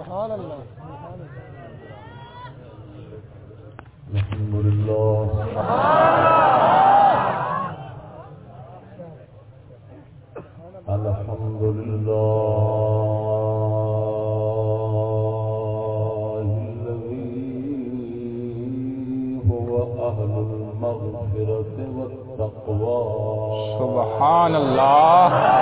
سبحان اللہ. الحمد لله الحمد لله المغفرة والتقوى. سبحان الله.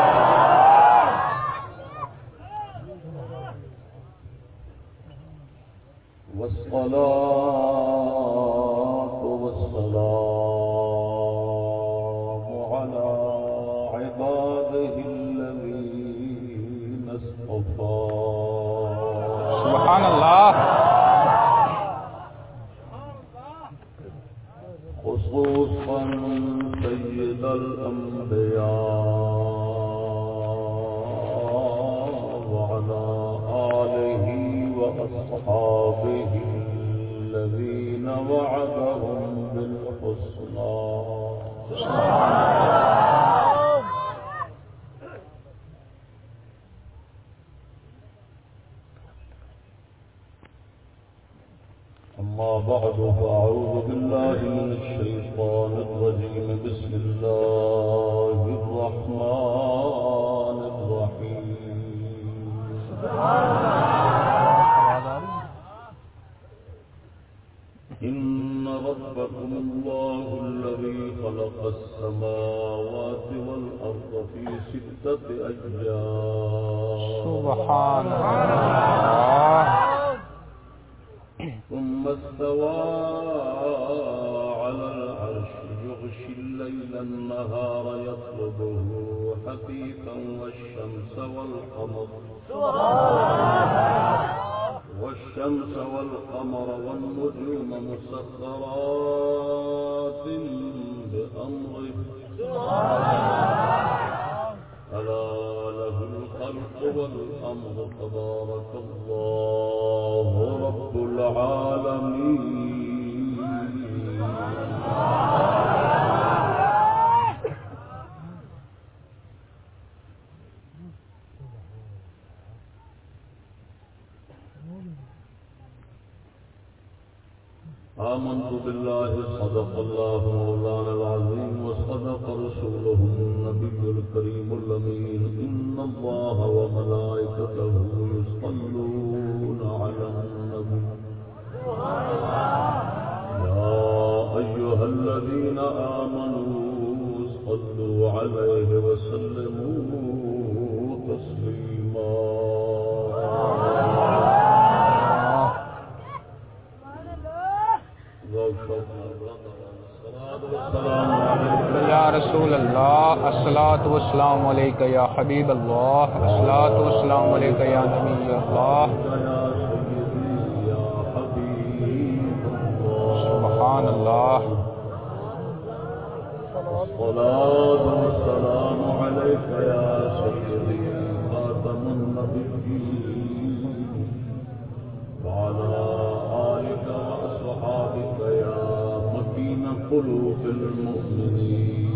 علیک یا حبیب اللہ السلاۃ والسلام علیک یا نبی اللہ. سبحان اللہ والسلام عليك يا سيدي خاتم النبيين وعلى آلك وأصحابك يا مكين قلوب المؤمنين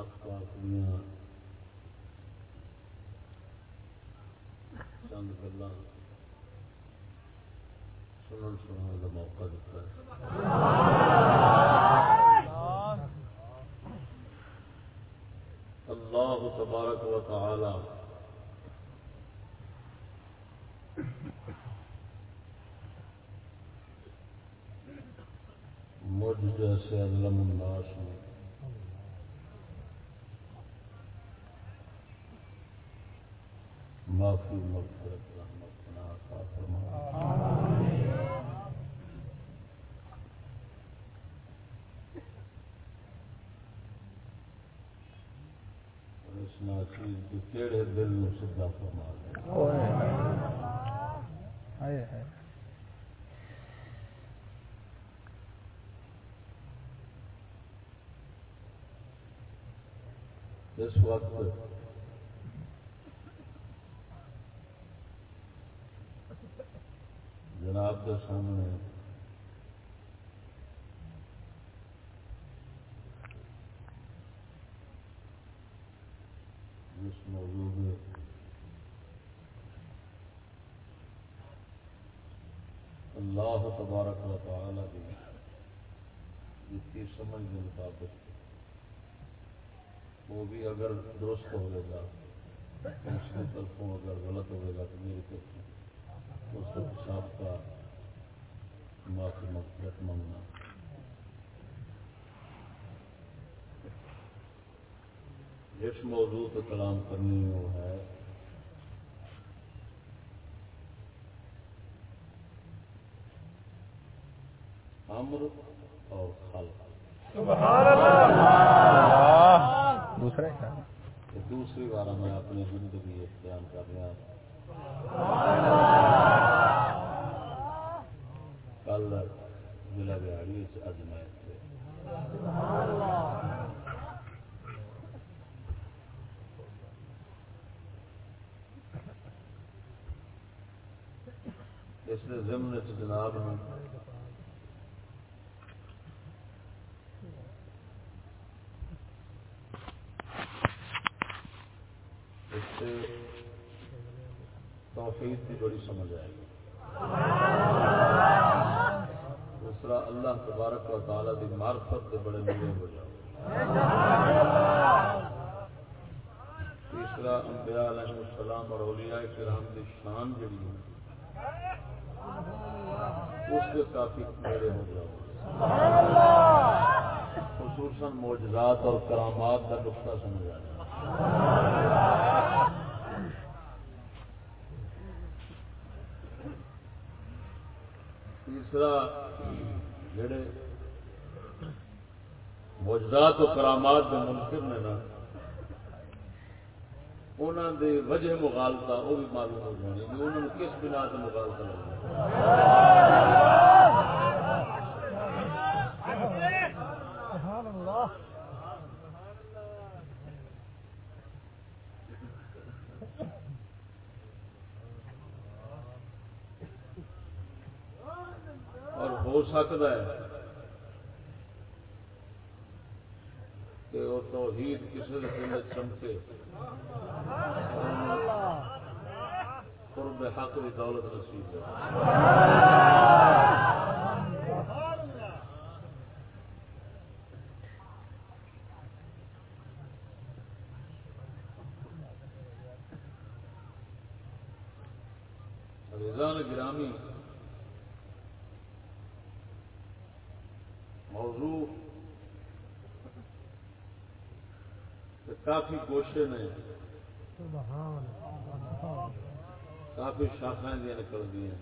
حق پاک چند گلا سنن سنا کا موقع دیتا ہے کیڑے دل میں سدا فرما دے۔ اس وقت جناب کے سامنے جس موضوع میں اللہ تبارک و تعالی کی جس کی سمجھ کے مطابق وہ بھی اگر درست ہوئے گا اس کی طرفوں اگر غلط ہوئے گا تو میری طرف اس کو صاحب کا معافی مغفرت مانگنا۔ جس موضوع پہ کلام کرنی وہ ہے امر اور خلق۔ دوسرا کیا یہ دوسری بار میں اپنی زندگی بیان کر رہا کل ضلع سے اس نے ضمن جناب نے توحید کی بڑی سمجھ آئے گی۔ دوسرا، اللہ تبارک و تعالی کی معرفت کے بڑے ملے ہو جاؤ۔ تیسرا، انبیاء علیہ السلام اور اولیاء کرام کی شان جڑی ہے، اس کے کافی میرے ہو جاؤ۔ خصوصاً معجزات اور کرامات کا نقطہ سمجھ آ جائے تیسرا جڑے موجدات و کرامات کے منکر نے نا انہوں دے وجہ مغالتا وہ بھی معلوم ہو جانی کہ انہوں نے کس بنا سے مغالتا لگتا اور ہو سکتا ہے کہ وہ توحید کسی دل چمکے قرب حق کی دولت نصیب ہے رضان گرامی موضوع کافی گوشے نے کافی شاخا دیا نکل دیا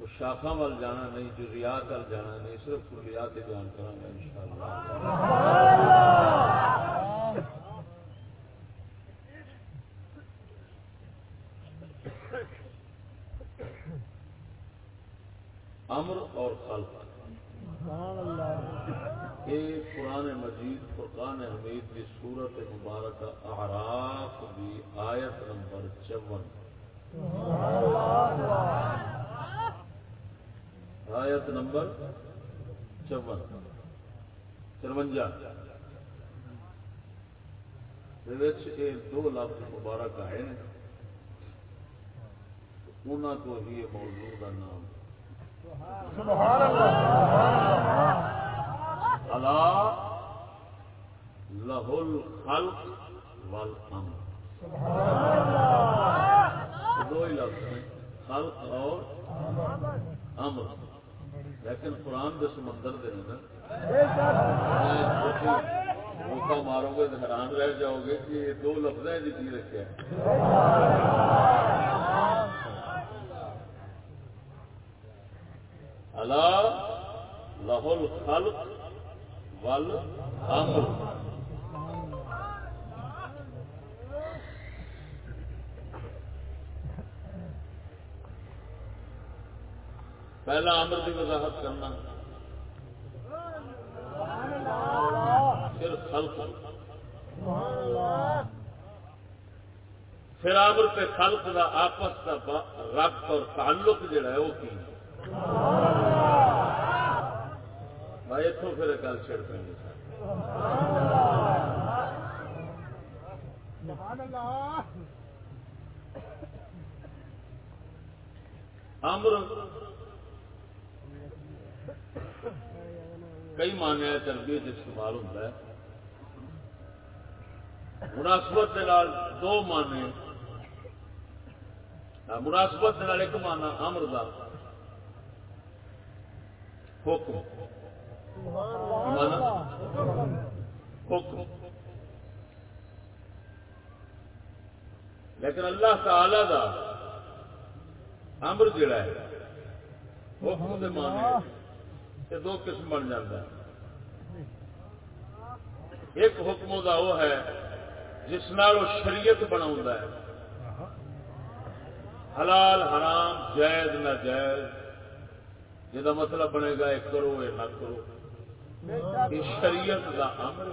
وہ شاخا وال جانا نہیں، جو ریاض وال جانا نہیں، صرف ریاض بیان کروں گا ان شاء اللہ امر اور خلق۔ یہ قرآن مجید، فرقان حمید کی صورت مبارکہ اعراف کی آیت نمبر چون۔ آیت نمبر چون۔ چرونجا یہ دو لفظ مبارک ہے انہوں کو ہی موضوع کا نام۔ والامر دو ہی لفظ ہیں خلق اور امر لیکن قرآن دے سمندر دے نا موقع مارو گے تو حیران رہ جاؤ گے کہ یہ دو لفظ ہیں جی کی رکھا ہے اللہ خلق ول پہلا امر کی وضاحت کرنا۔ پھر خلق۔ پھر امر کے خلق کا آپس کا ربط اور تعلق جڑا ہے وہ کی؟ بھائی اتوں پھر گل چھڑ پہ امر کئی مانے تربیت استعمال ہوتا ہے۔ مناسبت دو مانے مناسبت ایک مانا امر کا حکم۔ حکم۔ لیکن اللہ تعالی دا امر جڑا ہے، حکم دے مانے یہ دو قسم بن جاتا ہے۔ ایک حکم دا وہ ہے جس نال وہ شریعت بنا ہے۔ حلال، حرام، جائز نہ جائز جہاں مطلب بنے گا یہ کرو یہ نہ کرو۔ یہ شریعت کا امر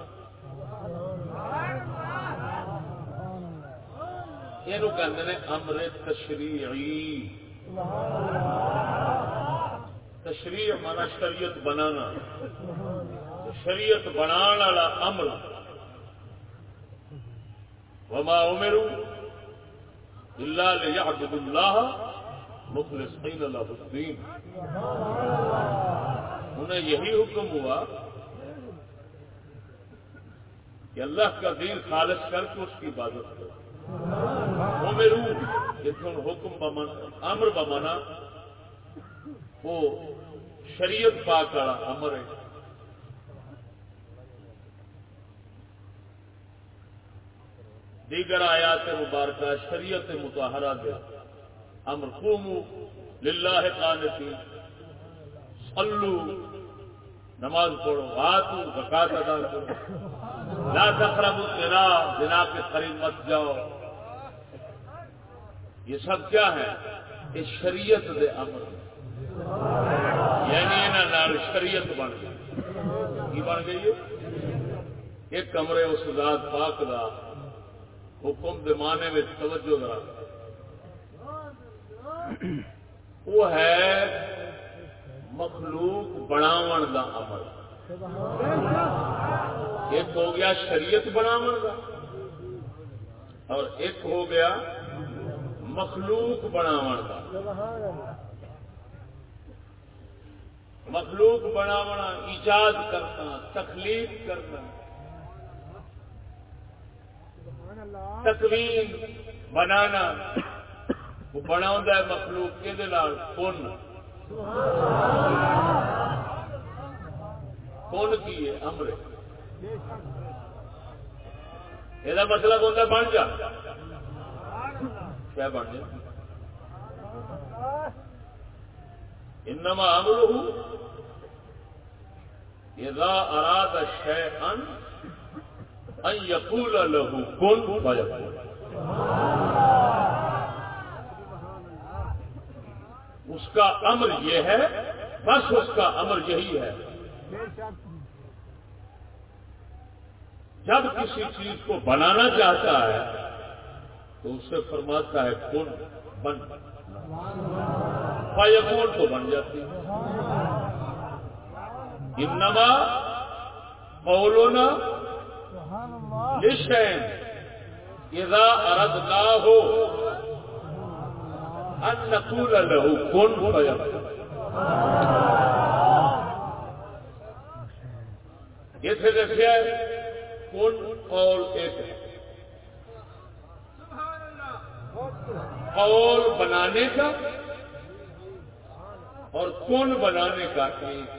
یہ امر تشریعی۔ تشریح مانا شریعت بنانا۔ شریعت بنا والا امر۔ وما امروا الا ليعبدوا الله مخلصین له الدین انہیں یہی حکم ہوا کہ اللہ کا دین خالص کر کے اس کی عبادت کرو. وہ میرو جتوں حکم بمن امر بمانا وہ شریعت پاک والا امر ہے۔ دیگر آیات مبارکہ شریعت متحرہ دے۔ امر قومو للہ قانتی صلو نماز پڑھو. ہاتھو زکات ادا کرو. لا تقربوا الزنا زنا کے قریب مت جاؤ. یہ سب کیا ہے؟ یہ شریعت دے امر. یعنی انہوں شریعت بن گئی. کی بن گئی ہے؟ ایک کمرے اس ذات پاک دا حکم دے معنی میں توجہ ذرا. وہ ہے مخلوق بناو دا عمل۔ ایک ہو گیا شریعت بناو کا اور ایک ہو گیا مخلوق بناو کا مخلوق بناونا ایجاد کرنا، تخلیق کرنا۔ تکوین بنانا۔ وہ بنا ہے مخلوق کہ کن کن کی ہے؟ امر یہ مطلب ہوتا ہے بن جا۔ کیا بن جا؟ انما امر ہوں یہ اراد شہ ان یقول له کن؟ فیقول اس کا امر یہ ہے، بس اس کا امر یہی ہے۔ جب کسی چیز کو بنانا چاہتا ہے، تو اسے فرماتا ہے، کن، بن۔ فیقون تو بن جاتی انما قولنا لشین اذا اردنا ہو ان نقول له کن فیکون یہ سے دیکھا کن قول ایک ہے۔ قول بنانے کا اور کون بنانے کا ایک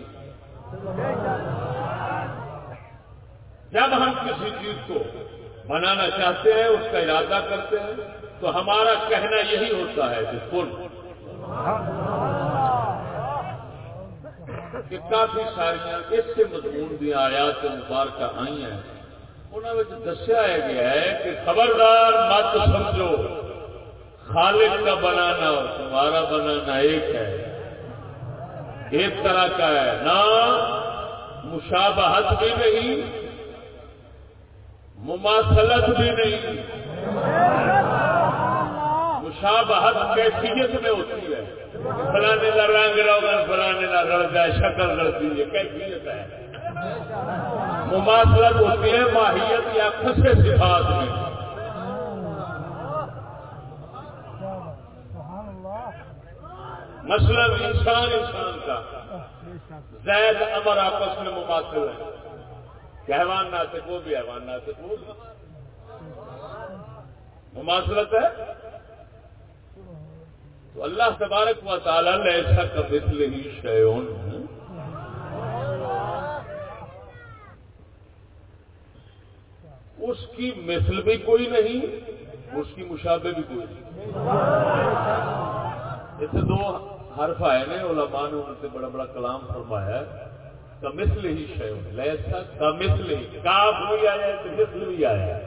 جب ہم کسی چیز کو بنانا چاہتے ہیں، اس کا ارادہ کرتے ہیں تو ہمارا کہنا یہی ہوتا ہے کہ کون کہ کافی ساریا اس سے مضمون دیا آیات مبارکہ آئی ہیں۔ انہوں دسیا گیا ہے کہ خبردار مت سمجھو، خالق کا بنانا اور تمہارا بنانا ایک ہے۔ ایک طرح کا ہے۔ نہ مشابہت بھی نہیں، مماثلت بھی نہیں۔ مشابہت کیفیت میں ہوتی ہے۔ فلانے کا رنگ روگن فلانے کا رڑ گئے شکل رڑتی ہے کیفیت ہے۔ مماثلت ہوتی ہے ماہیت یا خسے صفات میں۔ مثلا انسان انسان کا۔ زید امر آپس میں مماثل ہے۔ کہ حیوان ناطق وہ بھی حیوان ناطق وہ مماثلت ہے؟ تو اللہ تبارک و تعالی نے ایسا کب ہی شیون اس کی مثل بھی کوئی نہیں، اس کی مشابہ بھی کوئی نہیں۔ اسے دو حرف آئے نے، علماء نے ان سے بڑا بڑا کلام فرمایا ہے۔ کمسل ہی شیون لیسا کمسل ہی۔ کاف بھی آیا تو مثل بھی آیا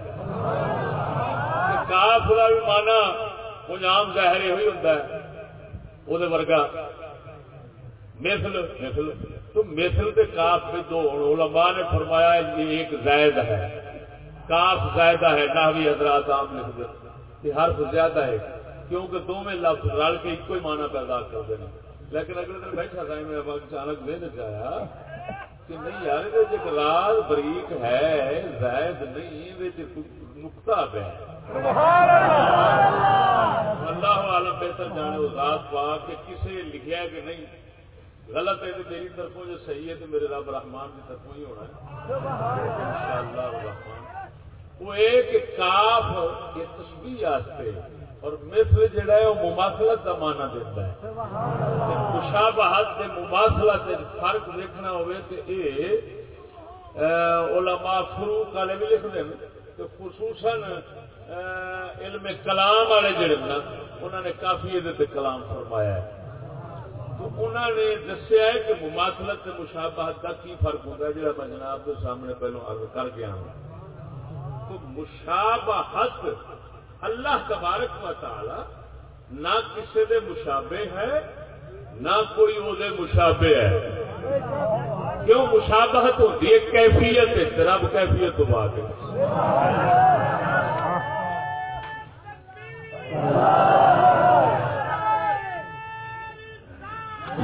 کاف کا بھی مانا کچھ عام ظاہر ہوئی ہوتا ہے۔ وہ ورگا مثل مثل تو مثل کے کاف میں دو علماء نے فرمایا یہ ایک زائد ہے کاف زائدہ ہے ناوی حضرات عام لکھ دے یہ حرف زیادہ ہے کیونکہ دو میں لفظ رل کے ایک ہی معنی پیدا کر دینا لیکن اگلے دن بیٹھا تھا میں اچانک دن چاہیا کہ نہیں یار ایک راز بریک ہے زائد نہیں نقطہ پہ اللہ عالم بہتر جانے ذات پا کہ کسے لکھیا کہ نہیں۔ غلط ہے تو میری طرفوں جو صحیح ہے تو میرے رب رحمان کی طرفوں ہی ہونا ہے۔ انشاءاللہ الرحمن۔ وہ ایک کاف یہ تشبیہ آستے اور مثل جڑا ہے وہ مماثلت کا مانا دیتا ہے۔ مشابہت سے مماثلت فرق دیکھنا ہوئے تو یہ علماء فروق والے بھی لکھ دیں تو خصوصاً علم کلام والے جڑے نا انہوں نے کافی یہ کلام فرمایا ہے۔ تو انہوں نے دسیا ہے کہ مماثلت سے مشابہت کا کی فرق ہوتا ہے، جڑا میں جناب کے سامنے پہلو عرض کر گیا ہوں تو مشابہت اللہ تبارک و تعالی نہ کسی دے مشابے ہے، نہ کوئی وہ مشابے ہے۔ کیوں مشابہت ہوتی ہے؟ کیفیت ہے، رب کیفیت تو بات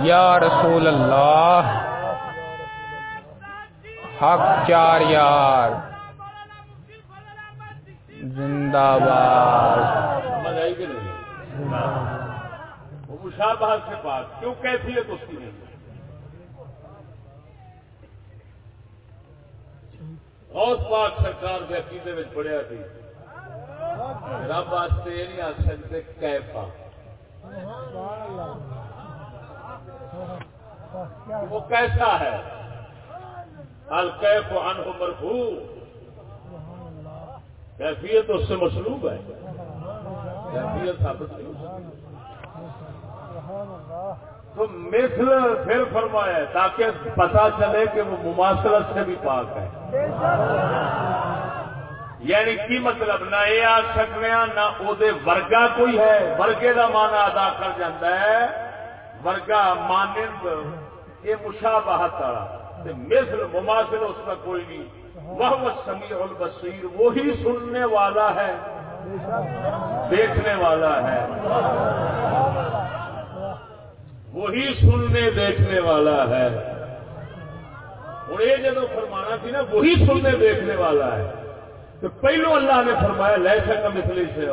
یا رسول اللہ، حق چار یار۔ زندہ باد۔ سمجھ آئی کہ نہیں وہ مشابہت سے بات کیوں کیفیت اس کی نہیں؟ غوث پاک سرکار کے عقیدے میں پڑھیا تھی رب واسطے یہ نہیں آخ سکتے کیفا۔ وہ کیسا ہے؟ الکیف عنہ مرفوع۔ کیفیت اس سے مسلوب ہے۔ کیفیت ثابت نہیں تو مثل پھر فرمایا تاکہ پتا چلے کہ وہ مماثلت سے بھی پاک ہے۔ یعنی کی مطلب؟ نہ یہ آ سکنے نہ وہ ورگا کوئی ہے۔ ورگے کا مانا ادا کر جاتا ہے۔ ورگا مانند یہ مشابہت والا۔ مثل مماثل اس کا کوئی نہیں۔ وہ سمیع البصیر، وہی سننے والا ہے، دیکھنے والا ہے۔ وہی سننے، دیکھنے والا ہے۔ ہوں یہ جب فرمانا تھی نا، وہی سننے، دیکھنے والا ہے۔ تو پہلو اللہ نے فرمایا، لے سکا مثلی سے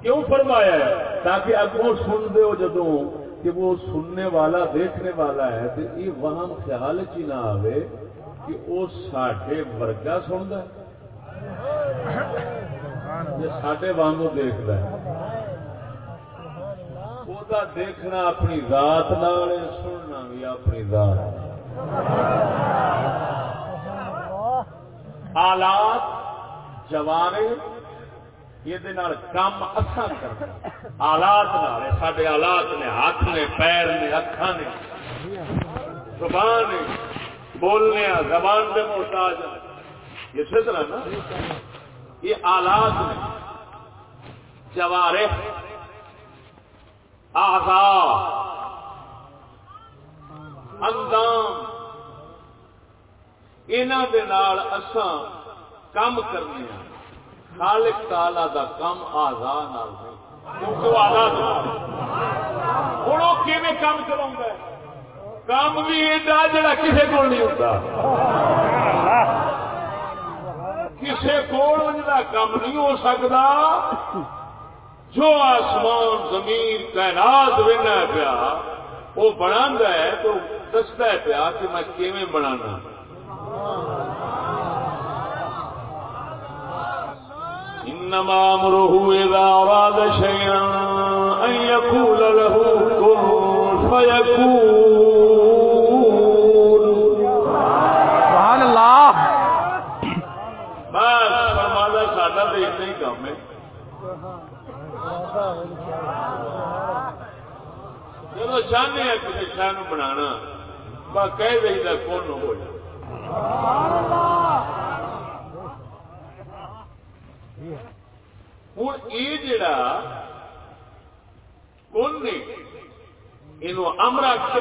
کیوں فرمایا؟ ہے تاکہ اگوں سن دے جدو کہ وہ سننے والا، دیکھنے والا ہے، تو یہ وہاں خیال چ نہ آئے کہ وہ ساڈے ورگا سنتا ہے۔ ساڈے دیکھتا ہے۔ وہ دیکھنا اپنی ذات نال سننا بھی اپنی ذات آلات، جوارے، یہ کام اچھا کرنا آلات نال آلات نے ہاتھ نے، پیر نے اکھا نے، زبان نے۔ بولنے زبان کے محتاج اسی طرح نا، یہ آلات نے جوارے آزاد اندام۔ انہوں کم کرنے خالق تالا دا کم آزاد کیونکہ آزاد ہوں کیون کام چلا کام بھی ایڈا جڑا کسی کو نہیں ہوتا کسی کو کام نہیں ہو سکتا جو آسمان زمین کائنات ونا پیا وہ بنا ہے تو دستا ہے پیا کہ میں کیویں بنانا انما امره اذا اراد شيئا ان يقول له كن فيكون سبحان اللہ بس فرمانا ساڈا تو اتنا ہی کام ہے جب چاہتے ہیں کسی شہ بنا کہہ دے کون ہو جائے ہوں یہ جڑا کون نے یہ امر آخ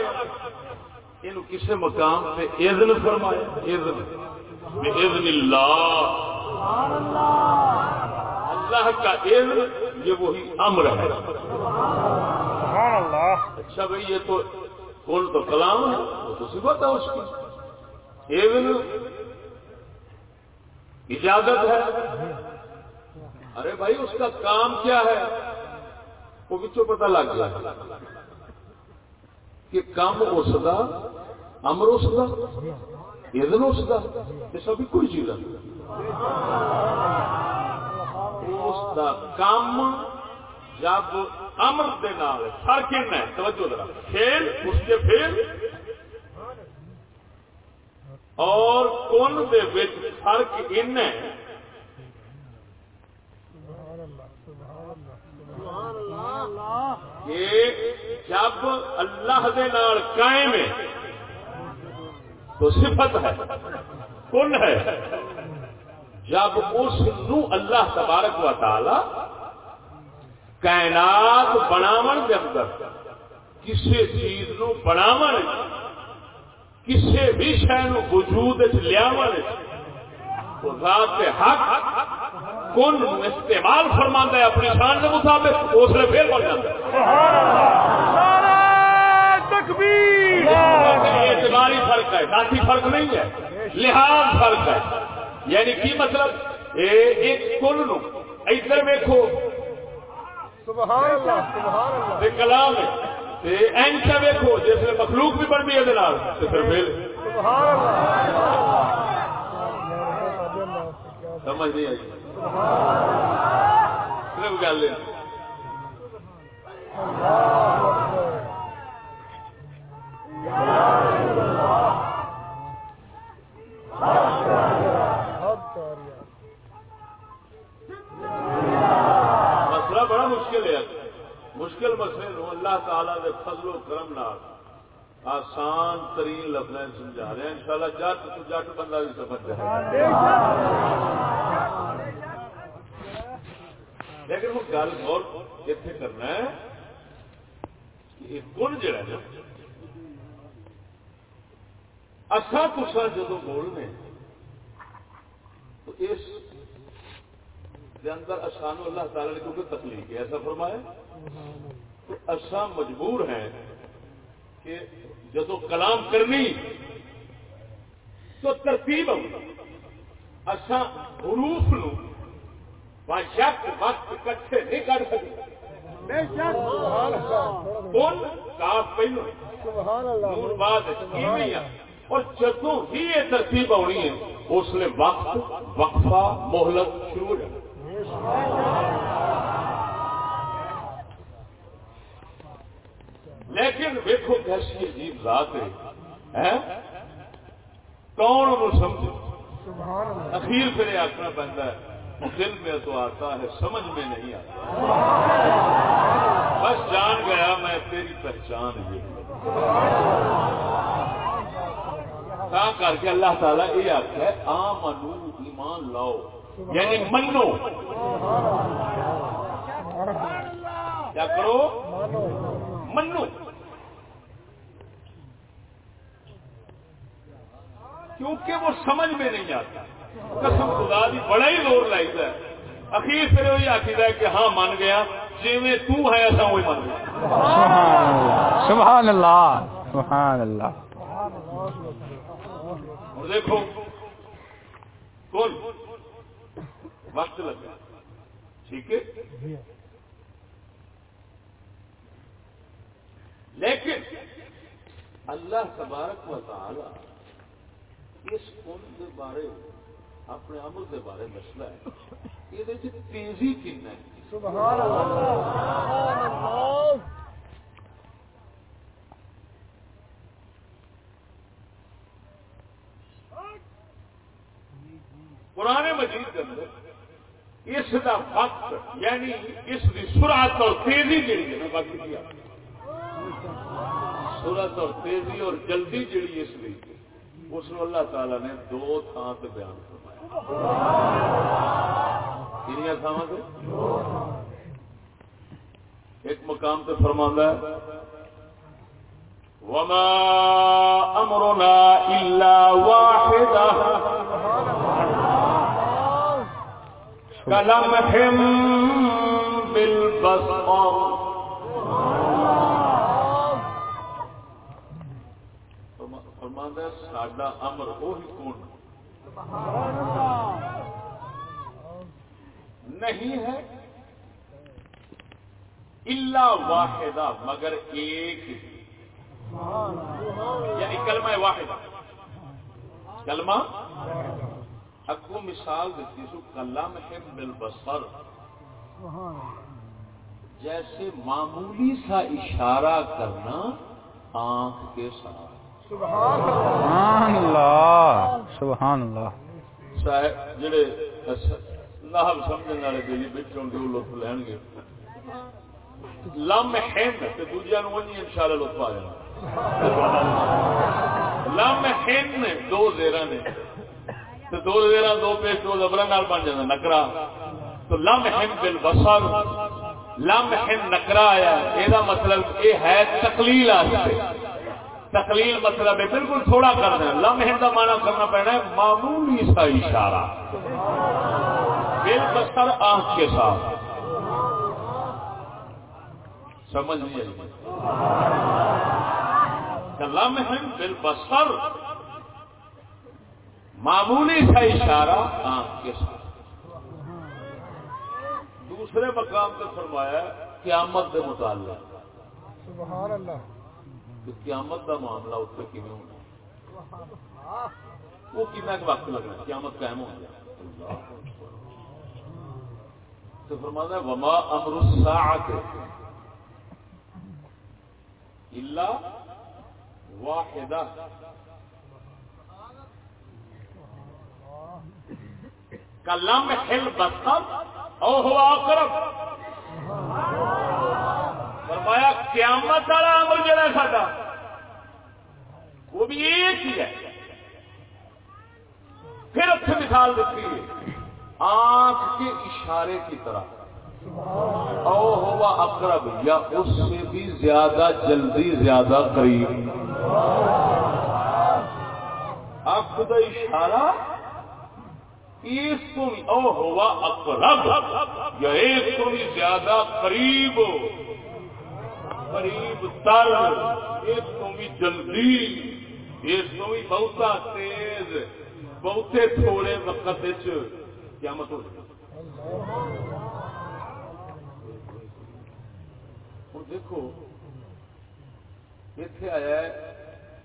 یہ کسی مقام پہ اذن فرمایا؟ اذن۔ اذن اللہ۔ اللہ کا اذن، یہ وہی امر ہے۔ سبحان اللہ. اچھا بھائی، یہ تو کون تو کلام ہے، وہ تو صفت ہے اس کی۔ اذن اجازت ہے۔ ارے بھائی، اس کا کام کیا ہے؟ وہ بچوں پتہ لگ گیا۔ کہ کام اس کا امر اس کا اذن اس کا یہ سبھی کوئی چیز اس کا کام جب امر دے نال فرق ان ہے؟ توجہ ذرا۔ پھر اس کے پھر۔ اور کون دے وچ فرق ان ہے؟ کہ جب اللہ دے نال قائم ہے، تو صفت ہے، کن ہے۔ جب اس نو اللہ تبارک و تعالی کائنات بناون کے اندر۔ کسی چیز نو بناون کسی بھی شہ نو وجود ذات حق کن استعمال فرما ہے اپنی شان کے مطابق اس نے پھر بن جاتا اعتباری فرق ہے ذاتی فرق نہیں ہے لحاظ فرق ہے۔ یعنی کی مطلب؟ ایک کل نو۔ ادھر کلام اینچا ویکو جس مخلوق بھی گئی ہے پھر پھر۔ سمجھ نہیں آئی۔ صرف گل مسئلہ بڑا مشکل مسئلے نو اللہ تعالی دے فضل و کرم نال آسان ترین لفظ سمجھا رہے ہیں۔ انشاءاللہ جٹ تو جٹ بندہ بھی سمجھ جائے۔ لیکن وہ گل غور اتنے کرنا ہے کہ کن جڑا ہے اصا کسا جدو بولنے تو اس کے اندر اسان اللہ تعالی نے کیونکہ تکلیف ہے ایسا فرمایا؟ تو اصا مجبور ہیں کہ جدو کلام کرنی تو ترتیب اصا حروف نو شک وقت کٹھے نہیں کر سکتے۔ اور جدو ہی یہ ترتیب آنی ہے اس نے وقت وقفہ مہلت شروع ہو جائے لیکن دیکھو کیسی عجیب ذات ہے کون سمجھے؟ اخیر پھر یہ آخنا پہنتا ہے دل میں تو آتا ہے سمجھ میں نہیں آتا۔ بس جان گیا میں تیری پہچان یہ کر کے اللہ تعالیٰ یہ آخر آ منو ایمان لاؤ۔ یعنی منو. کیا کرو؟ منو. کیونکہ وہ سمجھ میں نہیں آتا. قسم خدا دی بڑا ہی زور لگتا ہے. اخیر پھر وہی آخر ہے کہ ہاں من گیا. جی میں تو ہے ایسا وہی من گیا. سبحان اللہ سبحان اللہ اور دیکھو کون؟ وقت لگا۔ ٹھیک ہے؟ لیکن اللہ تبارک و تعالی اس کن کے بارے اپنے عمل کے بارے دستا ہے۔ یہ تیزی کن ہے؟ سبحان اللہ۔ قرآن مجید کے اندر اس کا وقت یعنی اس کی سرعت اور تیزی جڑی ہے وقت کیا سرعت اور تیزی اور جلدی جڑی اس کی اس اللہ تعالی نے دو تھان سے بیان فرمایا۔ کنیا تھان سے ایک مقام سے فرما ہے۔ وما امرنا الا واحدہ کلم بالبصر فرماندہ ساڈا امر وہی کون؟ نہیں ہے۔ اللہ واحدہ، مگر ایک یعنی کلمہ واحدہ۔ کلمہ اگو مثال دیتی سو کلم ہے بالبصر جیسے معمولی سا اشارہ کرنا آنکھ کے ساتھ سبحان اللہ سبحان اللہ۔ جڑے سمجھنے والے دلی بچوں کے لطف لین گے۔ لم ہند دوجیا نو ونی انشاءاللہ لطف آ جانا۔ لم ہند دو زیرا نے۔ تو دو زیرا دو پیش دو زبرا نال بن جانا نکرا تو لم ہند بل لم ہند نکرا آیا۔ یہ مطلب یہ ہے تقلیل آستے۔ تقلیل مطلب ہے، بالکل تھوڑا کر دینا۔ لمحے کا مانا کرنا پڑنا ہے معمولی سا اشارہ۔ بل بسر آنکھ کے ساتھ۔ سمجھ نہیں آئی۔ لمحے بل بسر معمولی سا اشارہ آنکھ کے ساتھ۔ دوسرے مقام پہ فرمایا قیامت کے متعلق۔ سبحان اللہ کہ قیامت کا معاملہ اتنے کیون ہونا وہ کتنا وقت لگنا قیامت قائم ہو گیا تو فرمانا وما امر الساعت الا واحدہ کلم حل بسر او ہوا فرمایا، قیامت والا عمل جڑا ساڈا، وہ بھی ایک ہی ہے۔ پھر اتنے مثال دیتی ہے، آنکھ کے اشارے کی طرح۔ او ہوا اقرب یا اس سے بھی زیادہ جلدی زیادہ قریب۔ آنکھ کا اشارہ اس کو او ہوا اقرب یا ایک کو بھی زیادہ قریب قریب تر، اس کو بھی جلدی، اس کو بھی بہتا تیز، بہتے تھوڑے وقت قیامت ہو دیکھو اتنے آیا ہے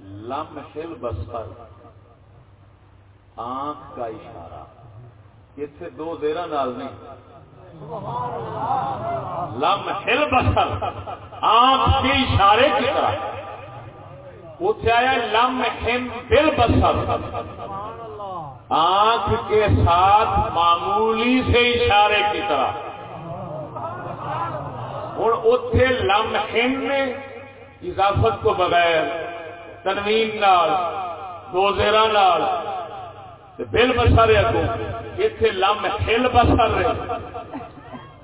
لم ہل بسر آنکھ کا اشارہ۔ اتنے دو زیرا نال نہیں۔ لم ہل بسر آنکھ کے اشارے کی طرح۔ اتنے آیا لم ہم بل بسر آنکھ کے ساتھ معمولی سے اشارے کی طرح۔ ہوں اتے لم ہم نے اضافت کو بغیر تنوین نال دو زیرا نال بل بسر اگو اتے لم ہل بسر رہے۔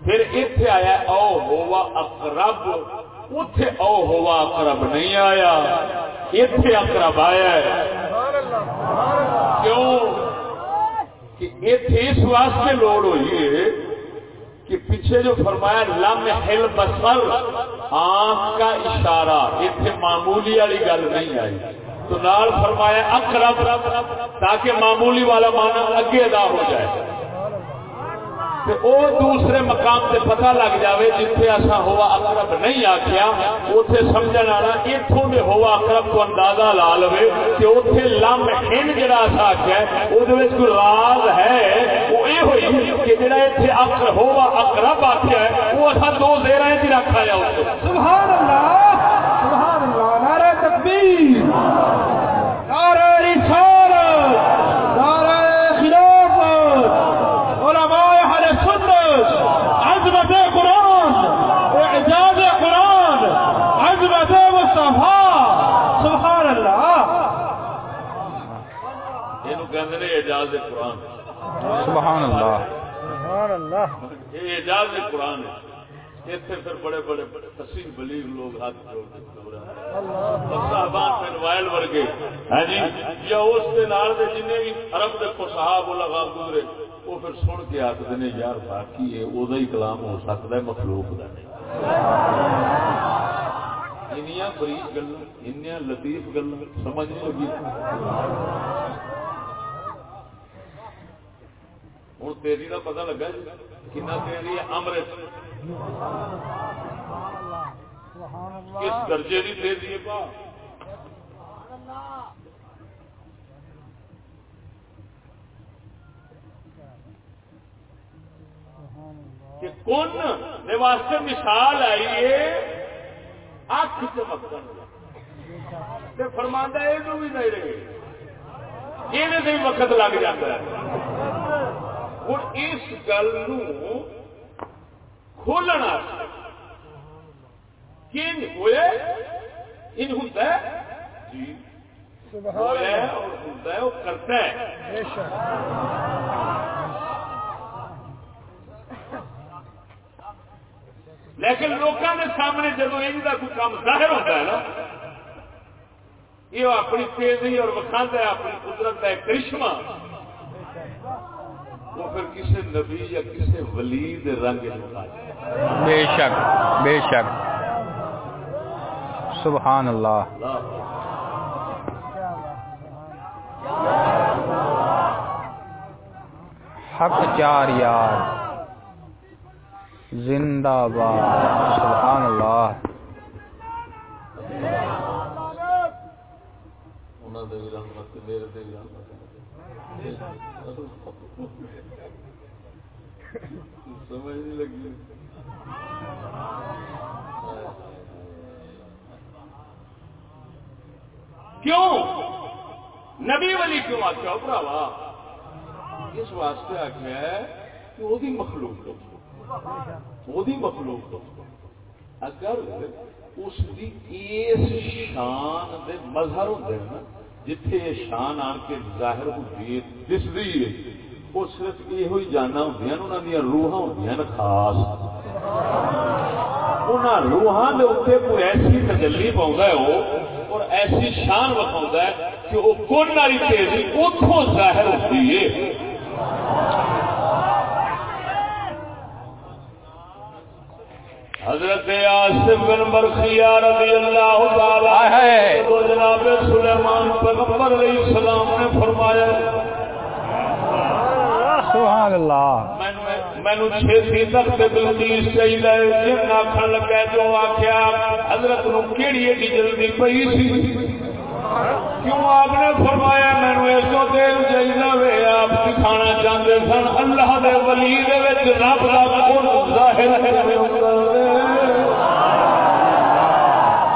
پھر اتے آیا او ہوا اقرب اتے او ہوا اقرب نہیں آیا۔ اتے اقرب آیا ہے۔ کیوں؟ کہ اتے اس واسطے لوڑ ہوئی ہے کہ پیچھے جو فرمایا لم ہل بسر، آنکھ کا اشارہ اتنے معمولی والی گل نہیں آئی۔ تو نال فرمایا اقرب تاکہ معمولی والا مانا اگے ادا ہو جائے۔ او دوسرے مقام سے پتہ لگ جاوے جتھے ایسا ہوا اقرب نہیں آخیا اتنے سمجھ آنا اتوں میں ہوا اقرب کو اندازہ لا لو کہ اتنے لم ہن جڑا ایسا آخیا وہ کوئی راز ہے۔ وہ یہ ہوئی کہ جڑا اتنے اکر ہوا اقرب آخیا ہے، وہ اصا دو زیرہ چ رکھا جا سبحان اللہ! تکبیر نعرہ رسالت نعرہ خلافت علماء اہل سنت عظمت قرآن اعجاز قرآن عظمت مصطفیٰ سبحان اللہ یہ اعجاز قرآن سبحان اللہ سبحان اللہ۔ یہ اعجاز قرآن ہے۔ اتنے پھر بڑے بڑے بڑے بلیغ لوگ ہاتھ جوڑ وائل ورگے۔ ہے جی؟ یا اس کے نال دے جن بھی عرب دے صحاب لگا گزرے، وہ پھر سن کے آخر نے، یار باقی ہے وہ کلام ہو سکتا ہے، مخلوق کا نہیں. انیاں بریک گل انیاں لطیف گل سمجھ نہیں لگی؟ ہوں تیری کا پتا لگا جی کنا تیری امرت کس درجے کی تیزی ہے پا کہ کون دے واسطے مثال آئی ہے اکھ چمکن فرماندہ یہ بھی نہیں رہے یہ وقت لگ جاتا ہے ہوں اس گل کھولنا ہوئے ان ہے جی ہے کرتا ہے لیکن لوگوں کے سامنے جب ان کا کوئی کام ظاہر ہوتا ہے نا یہ اپنی تیزی اور وکھاتا ہے اپنی قدرت ایک کرشمہ پھر کسی نبی یا کسی ولی دے رنگ بے شک بے شک۔ سبحان اللہ حق چار یار۔ زندہ باد۔ سبحان اللہ میرے سمجھ نہیں لگی۔ کیوں؟ نبی ولی کیوں آخیا بھراوا؟ اس واسطے آخیا کہ وہ مخلوق وہ مخلوق اگر اس دی اس شان دے مظہر ہوتے ہیں نا، جتھے یہ شان آن کے ظاہر ہوتی ہے دستی ہے۔ وہ صرف یہ جانا ہوں روحاں ہوں خاص انہوں روحان کے اتنے کوئی ایسی تجلی پاؤں وہ اور ایسی شان بکھاؤں ہے کہ وہ کون والی تیزی اتوں ظاہر ہوتی ہے حضرت آصف بن برخیا رضی اللہ تعالی ہے تو جناب سلیمان پیغمبر علیہ السلام نے فرمایا سبحان اللہ مینو چھتی تک بلقیس چاہیے جن آخر لگا جو آخیا حضرت نو کیڑی ایڈی جلدی پئی سی؟ کیوں آپ نے فرمایا مینو اس کو تیل چاہیے وے؟ آپ سکھانا چاہتے سن، اللہ دے ولی دے رب رب ظاہر ہے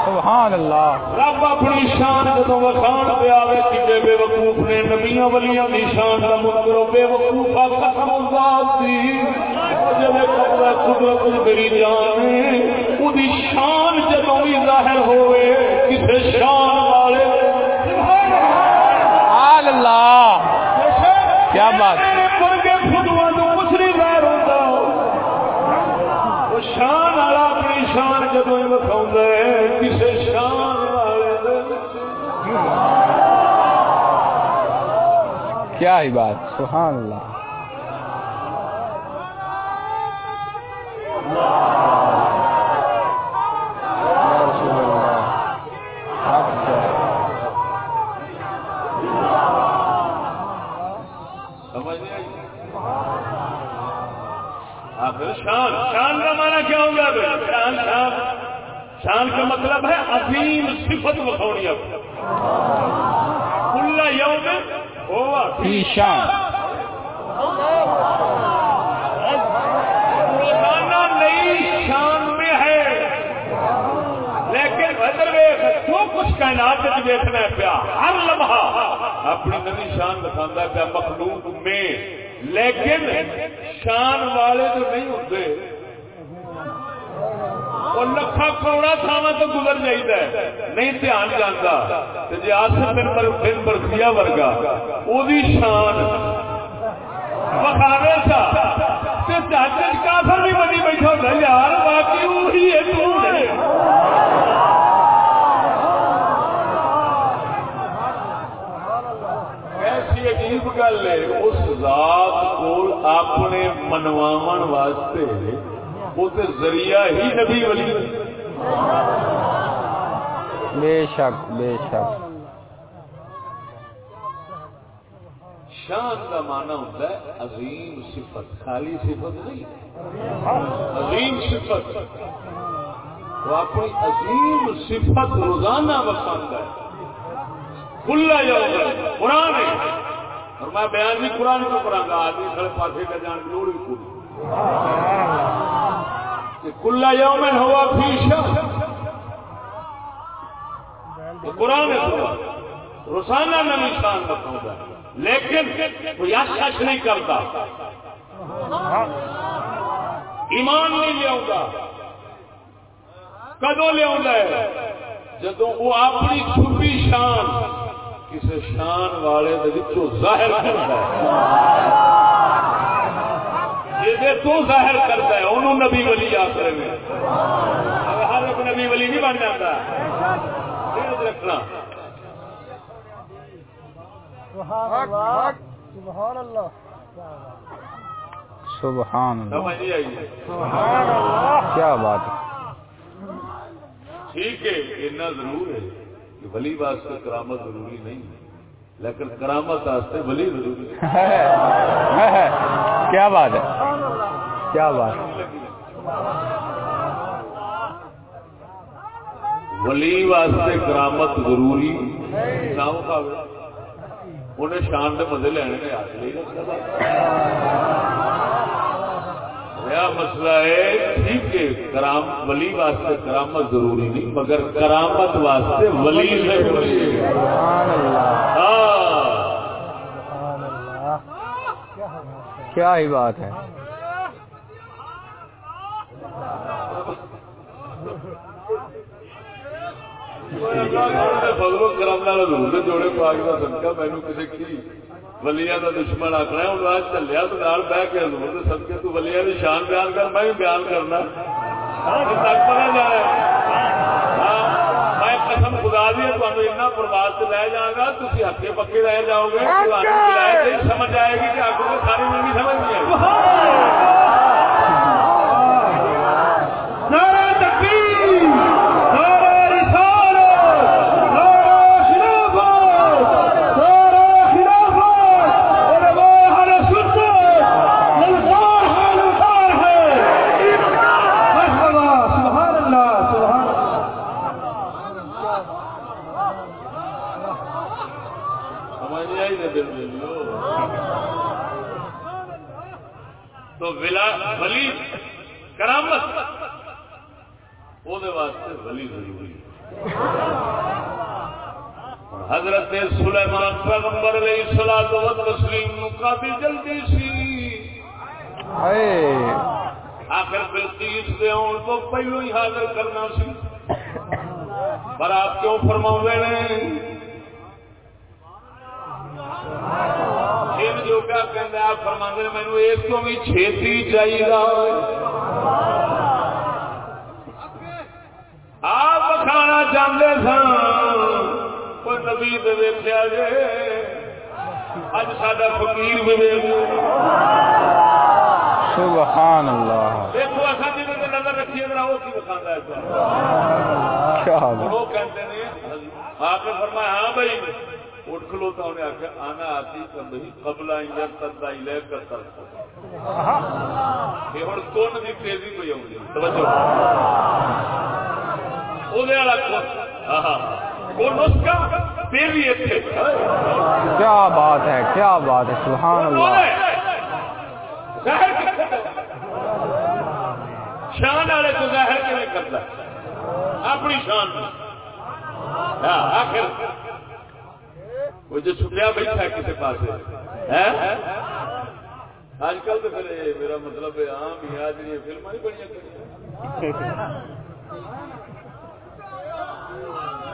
سبحان اللہ شان جدو وکھان پہ آوے کتے بے وقوف نے نبیاں ولیاں دی شان دا منکر بے وقوفا قسم ذات دی۔ جے قبضہ قدرت میری جان او دی شان جدو بھی ظاہر ہوئے کسے شان والے۔ سبحان اللہ۔ کیا بات؟ شان والا اپنی شان جدو ہے کسے کیا ہی بات؟ سبحان اللہ۔ شان شان کا معنی کیا ہوگا شان شان شان کا مطلب ہے عظیم صفت بخوڑی اب کل یوم ہوا۔ فی شان۔ روزانہ نئی شان میں ہے۔ لیکن ادھر جو کچھ کائنات دیکھنا ہے پیا۔ ہر لمحہ اپنی نئی شان دکھانا پیا مخلوق میں۔ لیکن شان والے جو نہیں ہوتے وہ لکھا کروڑا تھاوا تو گزر جائیدا ہے۔ نہیں دھیان جانا تے جے آسف بن بر برخیا ورگا، او دی شان۔ وکھاوے سا۔ تے چاچے کافر بھی بنی بیٹھا ہوندا یار، باقی وہی ہے تو۔ ایسی عجیب گل ہے، اس ذات کو اپنے منواون واسطے وہ تے ذریعہ ہی نبی ولی۔ بے شک بے شک۔ شان کا معنی ہوتا ہے عظیم صفت خالی صفت نہیں۔ عظیم صفت۔ وہ اپنی عظیم صفت روزانہ بخاندہ ہے۔ کھلا جاؤ قرآن ہے۔ اور میں بیان بھی قرآن کو کرا گا آدمی سڑے پاسے کا جان کی لوڑ بھی پوری کلا یوم ہوا فی شخص یہ قرآن روزانہ نمی شان بتاؤں گا۔ لیکن کوئی شش نہیں کرتا۔ ایمان نہیں لیا کدو لیا جدو وہ اپنی چھپی شان کسی شان والے ظاہر کرتا ہے۔ جی تو ظاہر کرتا ہے انہوں نبی ولی آ کر ہر ایک نبی ولی نہیں بن جاتا رکھنا۔ سبحان اللہ۔ سبحان اللہ کیا بات ہے؟ ٹھیک ہے اتنا ضرور ہے کہ ولی واسطے کرامت ضروری نہیں ہے۔ لیکن کرامت واسطے ولی ضروری ہے۔ کیا بات ہے؟ کیا بات ولی واسطے کرامت ضروری نہ ہو انہیں شان کے مزے لینے آ مسئلہ ہے ٹھیک ہے کرام ولی واسطے کرامت ضروری نہیں مگر کرامت واسطے ولی اللہ۔ کیا ہی بات ہے۔ فضل و کرم نال حضور دے جوڑے پاک دا صدقہ مینوں کسے کی ولیاں دا دشمن ہے ہن راج چلیا تو نال بیٹھ کے حضور دے صدقے تو ولیاں دی شان بیان کر میں بھی بیان کرنا تک پتہ جا رہا ہے ہاں میں قسم خدا دی تانوں اتنا پرواز سے لے جاؤں گا تسی ہکے پکے رہ جاؤ گے سمجھ آئے گی کہ آگے ساری زندگی سمجھ نہیں آئے نعرہ تکبیر نعرہ رسالت نعرہ خلافت نعرہ خلافت علماء اہل سنت للکار ہے للکار ہے مرحبا سبحان اللہ سبحان سمجھ آئی نا تو ولا ولی کرامت وہ واسطے ولی ضروری حضرت سلیمان پیغمبر علیہ الصلوۃ والتسلیم نو کافی جلدی سی اے آخر بلقیس دے آن تو پہلو ہی حاضر کرنا سی پر آپ کیوں فرما نے پھر جو کیا کہنا آپ فرما نے مینو اس کو بھی چھیتی چاہیے آپ کھانا چاہتے سن کوئی نبی ویچیا جے اج سا فقیر بھی سبحان اللہ دیکھو اصل جی نظر رکھیے ذرا وہ کی دکھانا ہے کیا بات وہ کہتے ہیں آپ نے فرمایا ہاں بھائی اٹھ کھلوتا انہیں آخیا آنا آتی کبھی قبلہ انجر تردا لے کر تر یہ ہوں کون کی تیزی کوئی آؤں گی توجہ وہ والا کون اس کا تیزی اتنے کیا بات ہے کیا بات ہے سبحان اللہ شان والے ظاہر کیون کرتا اپنی شان آخر وہ جو چھپیا بیٹھا کسی پاس آج کل تو پھر میرا مطلب عام جی ہی آج یہ فلم نہیں بنی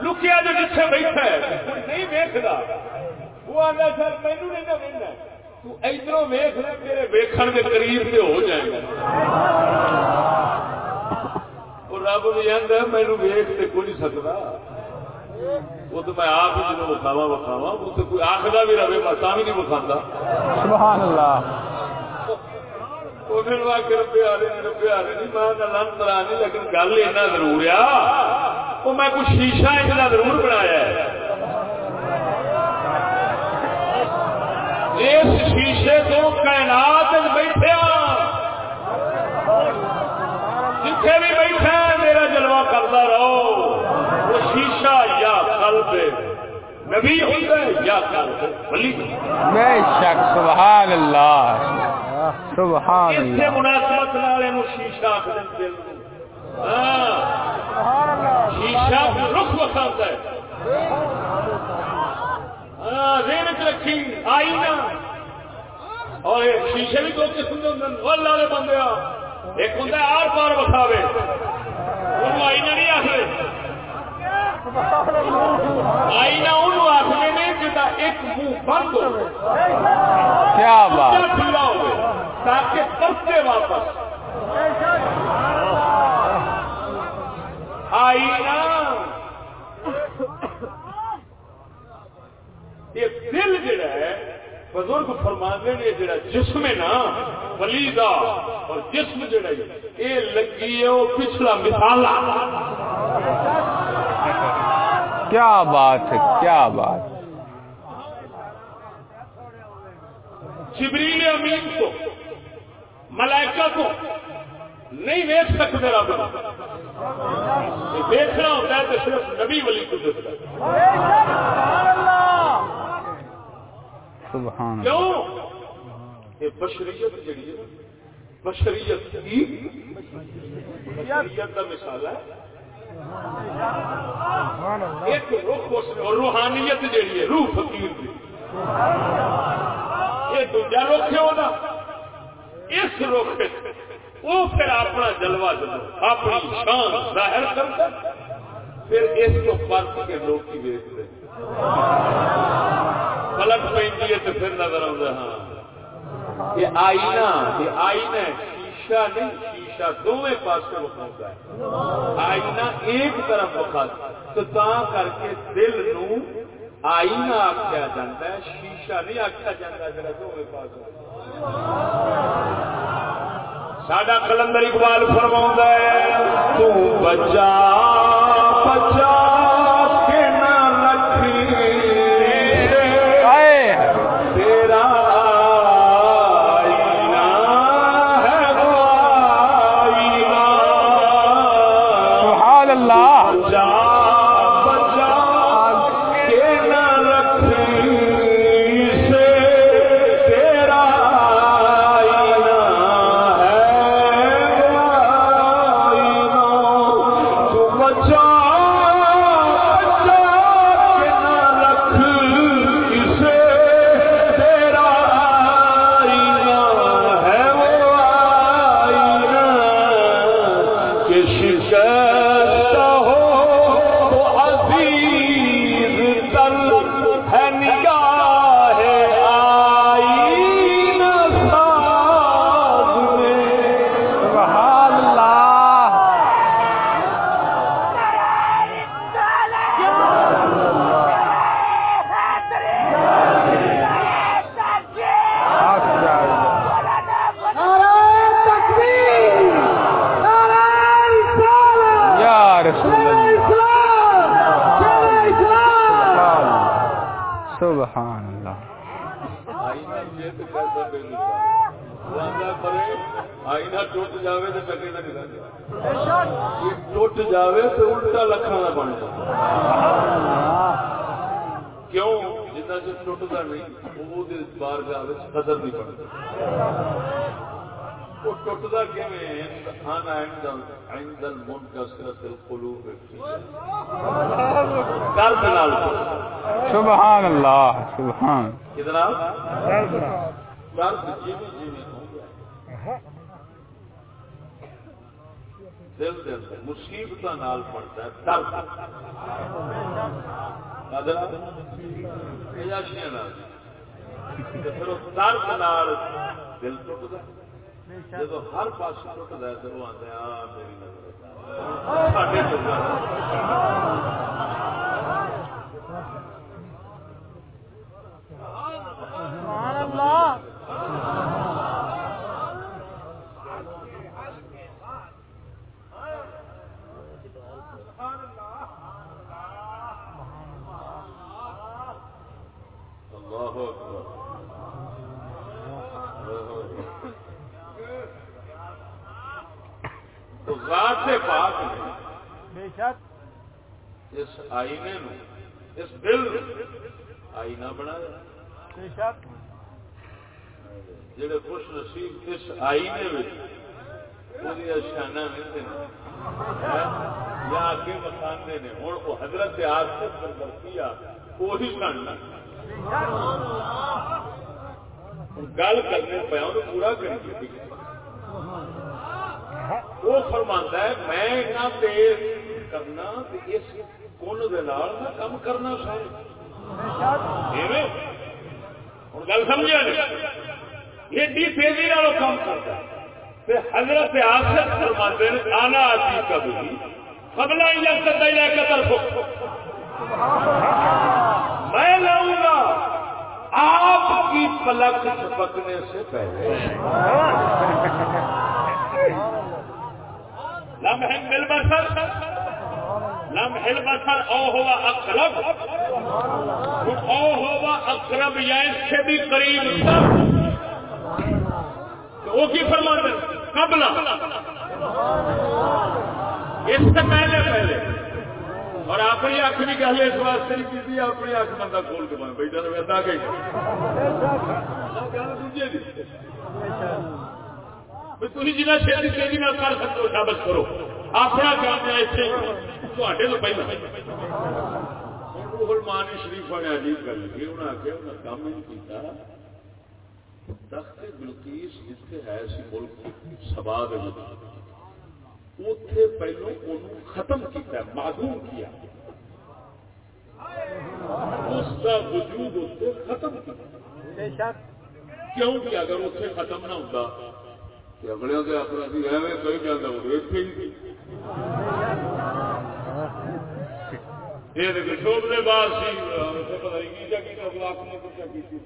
لکیا جو جتنے بیٹھا ہے نہیں دیکھتا وہ آتا سر مینو نہیں نہ ملنا ادھر ویخ لے، میرے ویکن کے قریب سے ہو جائے گا رب بھی آدھا مینو ویخ سے کوئی نہیں سکتا وہ تو میں آپ ہی وکھاوا وکھاوا وہ تو کوئی آخر بھی رہے، میں بھی نہیں وکھا سبحان اللہ۔ وہ پھر ربے ربے نہیں میں لیکن گل ایسا ضرور آ وہ میں کچھ شیشہ ضرور بنایا ہے اس شیشے تو کائنات بیٹھے جتنے بھی بیٹھے میرا جلوہ کرتا رہو وہ شیشہ یا قلب نبی ہوتا ہے یا قلب ولی بے شک سبحان اللہ سبحان اس سے اللہ۔ مناسبت والے شیشہ آخر دل ہاں۔ شیشہ رخ وکھاتا ہے۔ ہاں ذہن چ رکھی آئی نا اور شیشے بھی دو قسم کے ہوں ول والے بندے آ۔ ایک ہوں آر پار وکھاوے آئی نہ نہیں آخر آئی نہ انہوں آخر نے جا ایک منہ بند ہو کیا بات؟ کھلا ہو تاکہ پرتے واپس۔ آئی نا یہ دل جڑا ہے بزرگ فرمانے نے جڑا جسم ہے نا ولی دا اور جسم جڑا ہے یہ لگی ہے وہ پچھلا مثالا کیا بات ہے کیا بات جبریل امین کو ملائکہ کو نہیں دیکھ سکتے رب۔ دیکھنا ہوتا ہے تو صرف نبی ولی کو سبحان کیوں؟ یہ بشریت جڑی ہے بشریت کی بشریت کا مثال ہے۔ ایک رخ اس روحانیت جڑی ہے، روح فقیر کی یہ دوجا رخ ہے وہ اس رخ وہ پھر اپنا جلوہ جلو اپنی شان ظاہر کرتا پھر اس کو پرت کے لوگ کی ویچتے پلٹ پہ تو پھر نظر آتا ہاں۔ یہ آئینہ یہ آئینہ شیشہ نہیں، شیشہ۔ شیشہ دونوں پاسوں سے ہے۔ آئینہ ایک طرف بخاتا تو تا کر کے دل نو آئینہ آخیا جاتا ہے، شیشہ نہیں آخیا جاتا جڑا دونوں پاس ساڈا کلندر اقبال فرما ہے، تو بچا بچا قدر نہیں وہ ٹوٹتا القلوب نال سبحان اللہ سبحان۔ کتنا جیویں ہو دل اندر مصیبت نال پڑتا ہے۔ درد نال۔ پھر اس درد نال دل ٹوٹتا جب ہر پاس ٹوٹتا ہے تو میری نظر ساڈے ٹوٹا سبحان اللہ اللہ اکبر تو ذات پاک نے بے شک اس آئینے نو اس دل آئینہ بنایا جڑے خوش نصیب اس آئینے میں شانہ ملتے ہیں یا آگے مکانے نے ہوں وہ حضرت آصف پر برتیا وہی سننا گل کرنے پہ انہوں پورا کری وہ فرماتا ہے میں اتنا تیز کرنا اس کم کرنا سارے ہوں گل سمجھا نہیں ایڈی تیزی نال کام کرتا حضرت آصف فرماتے ہیں آنا آتی کبھی قبلہ یا قدیلہ قدر میں لاؤں گا، آپ کی پلک چھپکنے سے پہلے۔ لمحہ بالبصر لمحہ البصر او ہوا اقرب۔ او ہوا اقرب یا اس سے بھی قریب۔ وہ کی فرماتے ہیں قبل اس سے پہلے پہلے۔ اور اپنی اکھ بھی کہ اس واسطے نہیں کی اپنی اکھ بندہ کھول کے بن بیٹھا رہے ادا گئی تھی جنہیں چھتی تیزی نہ کر سکتے ہو ثابت کرو۔ کام ہے اتنے تو پہلے شریف نے عجیب کر لی انہیں آخیا انہیں کام نہیں کیتا تخت بلکیس جتنے ہے سی ملک سبا اتے پہلو انہوں ختم کیا معدوم کیا اس کا وجود اتنے ختم کیا کیوں کہ اگر اتنے ختم نہ ہوتا کہ کے اپنا سی ایویں کہیں جانا ہی یہ شوب نے سی نہیں کی جا کی نے کی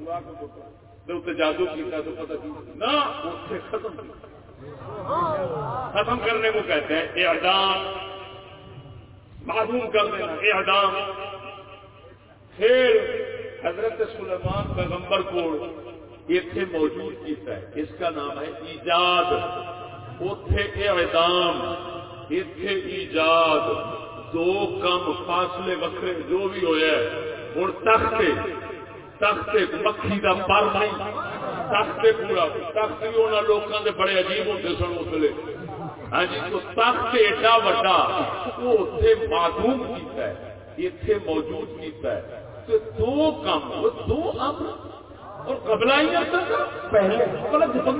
نے جادو کیا تو کی نہ ختم۔ ختم کرنے کو کہتے ہیں اعدام۔ معلوم کر دینا اعدام۔ پھر حضرت سلیمان پیغمبر کو اتنے موجود کیتا ہے، اس کا نام ہے ایجاد۔ اتے اعدام اتے ایجاد۔ دو کم فاصلے وکرے جو بھی ہویا ہے ہوں تخت تخت مکھی کا پر نہیں تخت پورا۔ تخت بھی انہوں لوگوں کے بڑے عجیب ہوتے سن اس لیے ہاں جی تو تخت ایڈا وا وہ اتنے معدوم کیتا ہے اتنے موجود کیتا ہے۔ تو دو کام دو امر۔ اور تھا۔ پہلے۔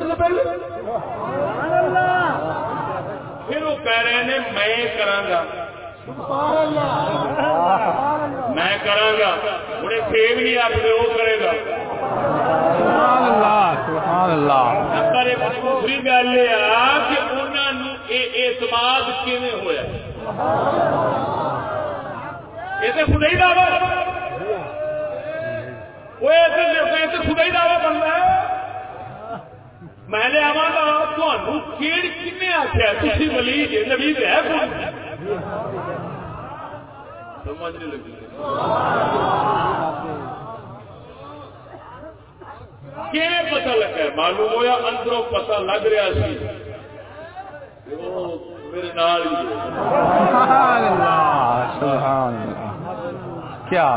سے پہلے۔ پھر وہ کہہ رہے ہیں میں کرانگا میں کرانگا انہیں سیب نہیں آخر وہ کرے گا۔ نمبر ایک دوسری گل یہ کہ انہوں نے اعتماد کیون ہوا یہ تو خدا ہی دعوی وہ خدا ہی دعوی بنتا ہے میں لے آوا گا تمہیں کن آخیا تھی ولی جی نبی ہے سمجھ نہیں لگی کیویں پتہ لگا معلوم ہوا اندروں پتہ لگ رہا سی میرے نال ہی کیا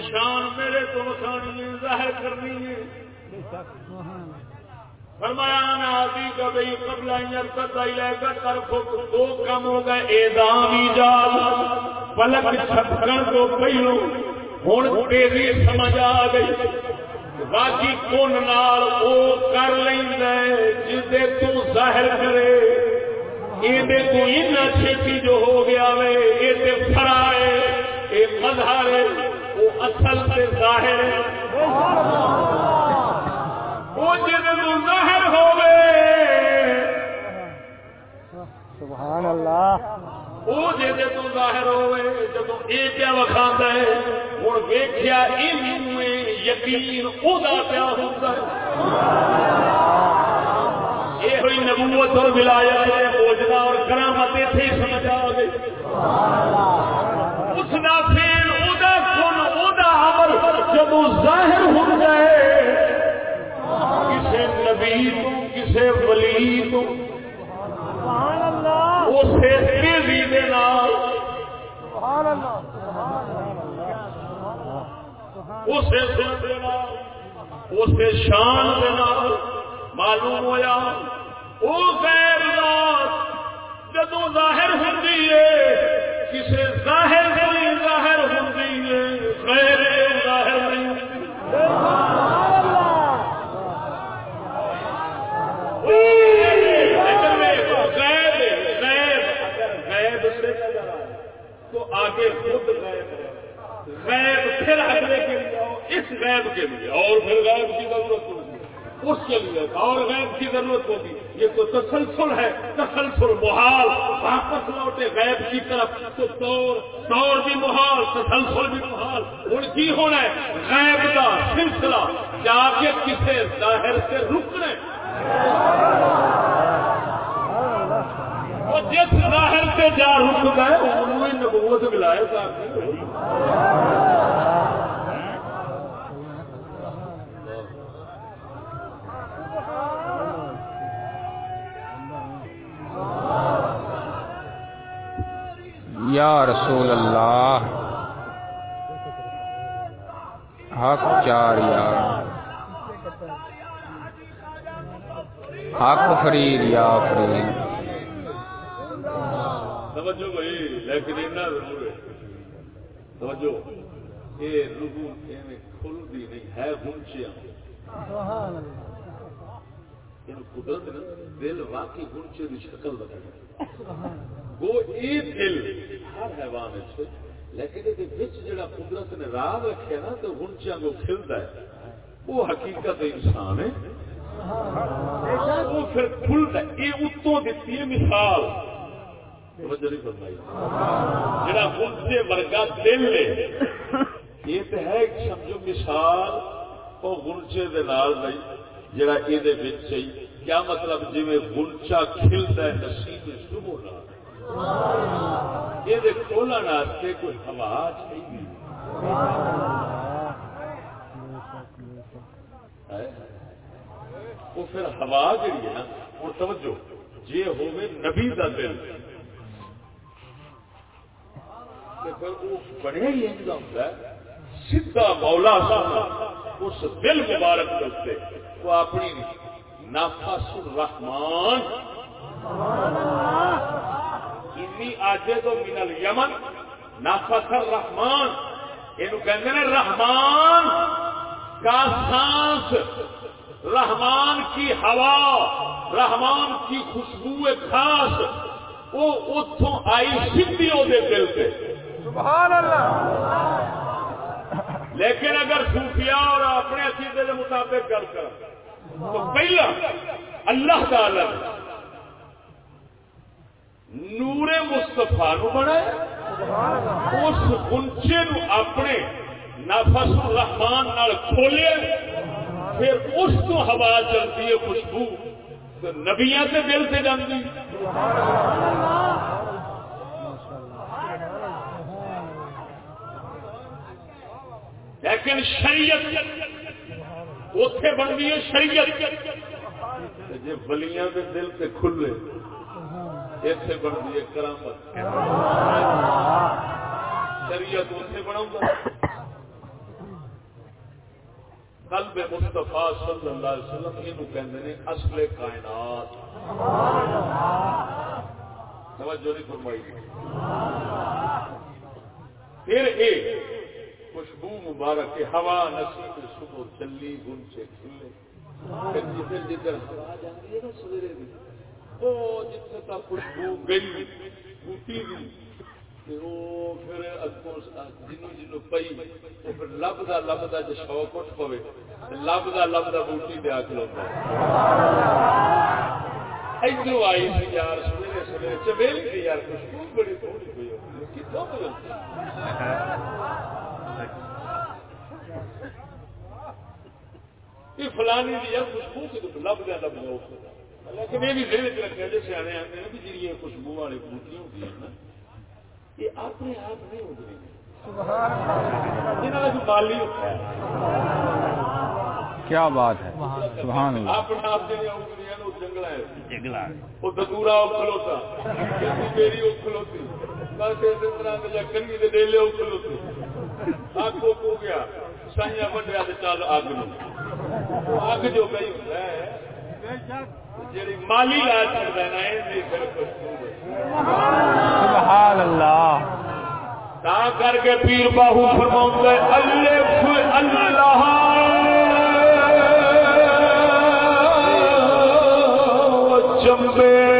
شان میرے تو وکھانی ظاہر کرنی ہے۔ فرمایا نادی کا بھائی قبل کرتا ہی لے کر طرف دو کم ہو گئے اعدام ایجاد پلک چھپکن تو پہلو ہوں تیزی سمجھ آ گئی باقی کون نال او کر لینا جسے تو ظاہر کرے یہ تو اتنا چھیتی جو ہو گیا وے یہ فرا ہے یہ مظہر ہے، وہ اصل سے ظاہر ہے۔ وہ جن ہوے سبحان اللہ۔ وہ جہد تو ظاہر ہوے جب یہ پیا ہے ہوں ویخیا یقین ادا پیا ہوتا ہے۔ یہ ہوئی نبوت اور ہے اور کرامت اتنے ہی سمجھ آ گئی اس کا فیل عمل جب ظاہر ہو جائے کسی نبی تو کسی ولی تو اسے تیزی دے نال۔ سبحان اللہ۔ اسے سن دے نال۔ اسے شان دے نال۔ معلوم ہویا۔ وہ غیر ذات۔ جدو ظاہر ہوندی ہے کسے ظاہر ظاہر ہوندی ہے غیر ظاہر نہیں ہوندی سبحان اللہ تو آگے خود غیب ہے غیب پھر اگلے کے لیے آؤ، اس غیب کے لیے۔ اور پھر غیب کی ضرورت ہوگی۔ اس کے لیے اور غیب کی ضرورت ہوگی۔ یہ تو تسلسل ہے، تسلسل محال۔ واپس لوٹے غیب کی طرف۔ تو دور دور بھی محال، تسلسل بھی محال۔ ان کی ہونا ہے غیب کا سلسلہ۔ جا کے کسی ظاہر سے رکنے۔ وہ جس ظاہر سے جا رک گئے انہوں نبوت ملائے جی، یا رسول اللہ، حق چار یار۔ حق فرید یا فرید۔ سمجھو بھائی لیکن اتنا ضرور ہے۔ سمجھو یہ رگو کھل دی نہیں ہے گنچیا قدرت دل واقعی گنچے کی شکل بنا وہ یہ دل ہر حیوان لیکن یہ جڑا قدرت نے راہ رکھے نا تو گنچیا کو کھلتا ہے۔ وہ حقیقت انسان ہے۔ وہ پھر کھلتا ہے۔ یہ اتوں دیتی ہے مثال۔ جڑا گنچے ورگا دل ہے یہ تو ہے ایک سمجھو مثال وہ گنچے دے نال نہیں جڑا یہ کیا مطلب جی گلچا کھلتا ہے نسیم شروع یہ کھولن واسطے کوئی ہوا چاہیے وہ پھر ہوا جڑی ہے نا وہ توجہ جی ہوگی نبی کا دل۔ پھر ہی انجا ہوتا ہے۔ سیدھا مولا صاحب اس دل مبارک کرتے وہ اپنی نافس الرحمان انی آجے تو من الیمن نافس الرحمان یہ کہتے ہیں رحمان کا سانس، رحمان کی ہوا، رحمان کی خوشبو خاص، وہ اتوں آئی سیدھی وہ دل سے سبحان اللہ۔ لیکن اگر صوفیاء اور اپنے عقیدے کے مطابق گل کر تو پہلا اللہ تعالی نور مستفا نو بنایا اس گنچے نو اپنے نفس الرحمان نال کھولیا پھر اس تو ہوا چلتی ہے خوشبو، تو نبیاں سے دل سے جانتی لیکن شریعت اتے بنتی ہے شریعت۔ جی بلیاں کے دل سے کھلے اتنے بنتی ہے کرامت۔ شریعت اتنے بنا قلب مصطفیٰ صلی اللہ علیہ وسلم یہ کہتے ہیں اصل کائنات۔ توجہ نہیں فرمائی۔ پھر ایک خوشبو مبارک کے ہوا نصیب صبح چلی گن سے کھلے۔ جدھر جدھر وہ جتنے تک خوشبو گئی بوٹی بھی۔ پھر وہ پھر لبدا لبدا جو شوق اٹھ پوے لبدا لبدا بوٹی دے آ ادھر آئی سی یار، سویرے سویرے یار، خوشبو بڑی تھوڑی ہوئی یہ فلانی دی یار خوشبو سے لبدا لبدا لیکن یہ بھی ذہن چ رکھا جی سیانے آتے ہیں بھی جی خوشبو والی بوٹیاں ہوتی ہیں نا یہ اپنے آپ نہیں مالی ہوتا ہے۔ کیا بات ہے؟ سبحان اللہ۔ آپ سے جنگل ہے وہ ددورا وہ کھلوتا۔ میری وہ کھلوتی۔ بس اس طرح کنی کے ڈیلے وہ کھلوتی۔ اگ ہو گیا۔ سائیاں بنیا چل اگ نو۔ اگ جو گئی ہوتا ہے جی مالی لا چڑھتا ہے سبحان اللہ تا کر کے پیر باہو فرما الف اللہ چمبے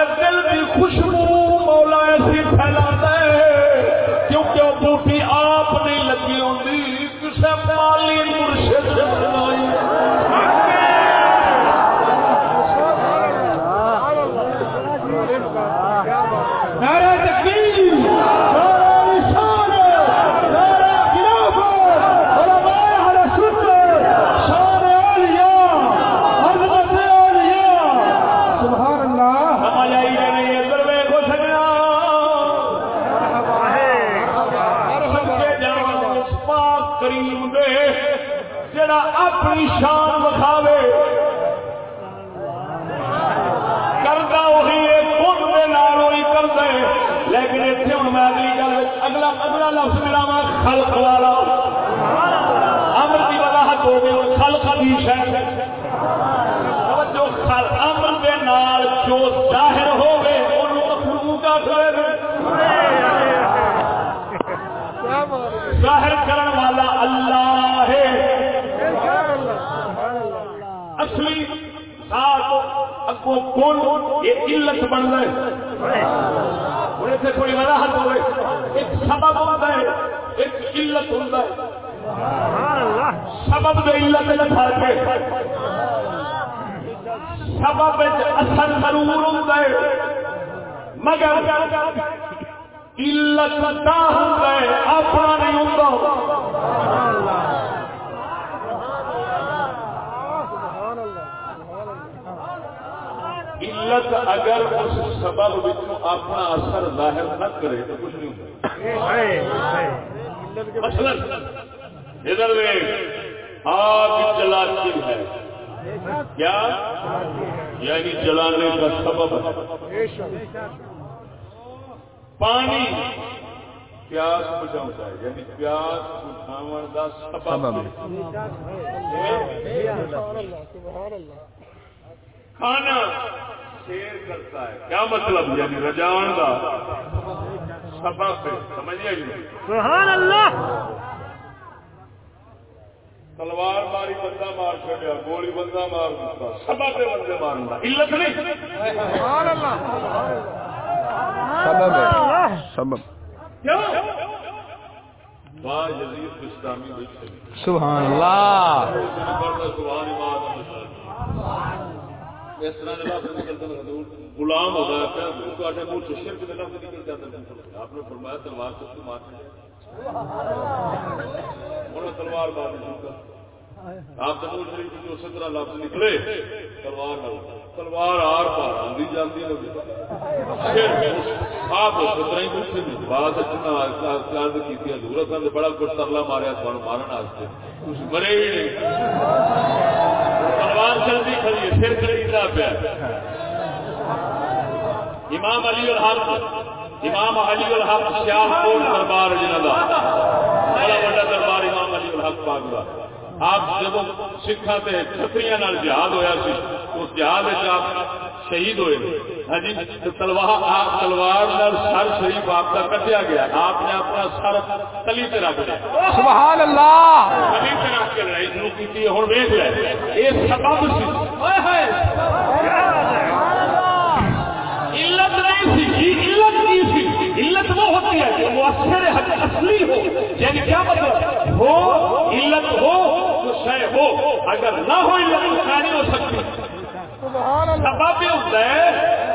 انہاں دل بھی خوش اصلی ذات اگو کون یہ علت بن رہا ہے؟ اور اسے کوئی وضاحت ہوئے۔ ایک سبب ہوتا ہے ایک علت ہوتا ہے۔ سبب دے علت کا فرق ہے سبب وچ اثر ضرور ہوتا ہے۔ مگر علت دا ہوتا ہے اپنا نہیں ہوتا۔ علت اگر اس سبب اپنا اثر ظاہر نہ کرے تو کچھ نہیں ہوتا۔ مثلا، ادھر دیکھ آگ جلاتی ہے۔ کیا؟ یعنی جلانے کا سبب ہے۔ پانی، پیاس بجاؤں ہے۔ یعنی پیاس بجھاون کا سبب کھانا شیر کرتا ہے۔ کیا مطلب؟ یعنی رجان کا سبب ہے۔ سمجھے سبحان اللہ! تلوار ماری بندہ مار چڑیا گولی بندہ مار دیتا۔ سبب ہے بندے مارنا علت نہیں؟ سبحان اللہ! سبب ہے۔ سبب۔ کیوں؟ سبحان اللہ! سبحان ایمان اس طرح کے لفظ نکلتے ہیں حضور غلام ہوتا ہے کیا؟ تواڈے منہ سے شرک کے لفظ نکل جاتے ہیں آپ نے فرمایا تلوار سے تو مارنا انہوں تلوار مارنی شروع کر آپ کے منہ شریف جو اسی طرح لفظ نکلے، تلوار نہ تلوار آر پار آندی جاندی نہ آپ بات اچھا کی بڑا کچھ ترلا ماریا مارن واسطے مرے ہی نہیں تلوار چلتی کھڑی ہے سر خریدا پیا امام علی الحق امام علی الحق سیاح دربار جنہ دا بڑا بڑا دربار امام علی الحق پاک آپ جب سکھا تے چھتریاں جہاد ہویا سی اس جہاد آپ شہید ہوئے ہاں جی تلوار آپ تلوار نال سر شریف آپ کا کٹیا گیا۔ آپ نے اپنا سر تلی تے رکھ لیا سبحان اللہ تلی تے رکھ کے لڑائی شروع کی ہن ویکھ لے۔ یہ سبب سی۔ علت نہیں سی علت کی سی؟ علت وہ ہوتی ہے کہ مؤثر اصلی ہو یعنی کیا مطلب؟ ہو علت ہو۔ شے ہو اگر نہ ہو نہیں ہو سکتی۔ سبب یہ ہوتا ہے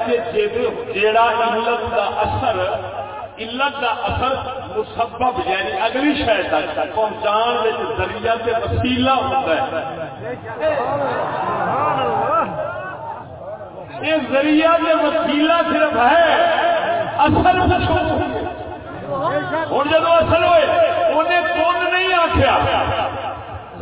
کہ جیڑا علت کا اثر علت کا اثر مسبب یعنی اگلی شے تک پہنچان ذریعہ سے وسیلہ ہوتا ہے۔ یہ ذریعہ وسیلہ صرف ہے اصل ہوں جب اصل ہوئے انہیں کون نہیں آخیا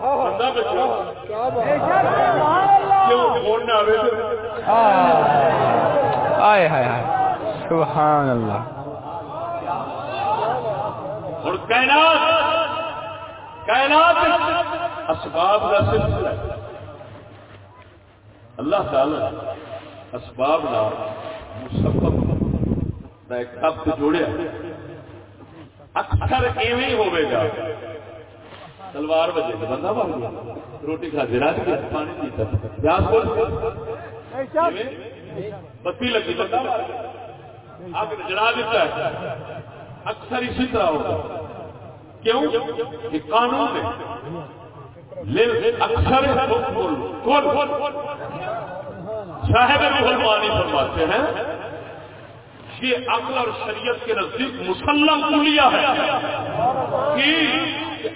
بندہ آئے تو آئے ہائے ہائے سبحان اللہ اور کائنات کائنات اسباب کا سلسلہ اللہ تعالی اسباب کا مسبب کا ایک خط جوڑیا اکثر ایویں ہوے گا تلوار بجے بندہ مر گیا۔ روٹی کھا دے رات کے پانی پیتا۔ پیاس بول بتی لگی بندہ مر جلا دیتا ہے۔ اکثر اسی طرح ہوگا کیوں؟ کہ قانون ہے اکثر صاحب مسلمانی فرماتے ہیں۔ یہ عقل اور شریعت کے نزدیک مسلم کلیا ہے کہ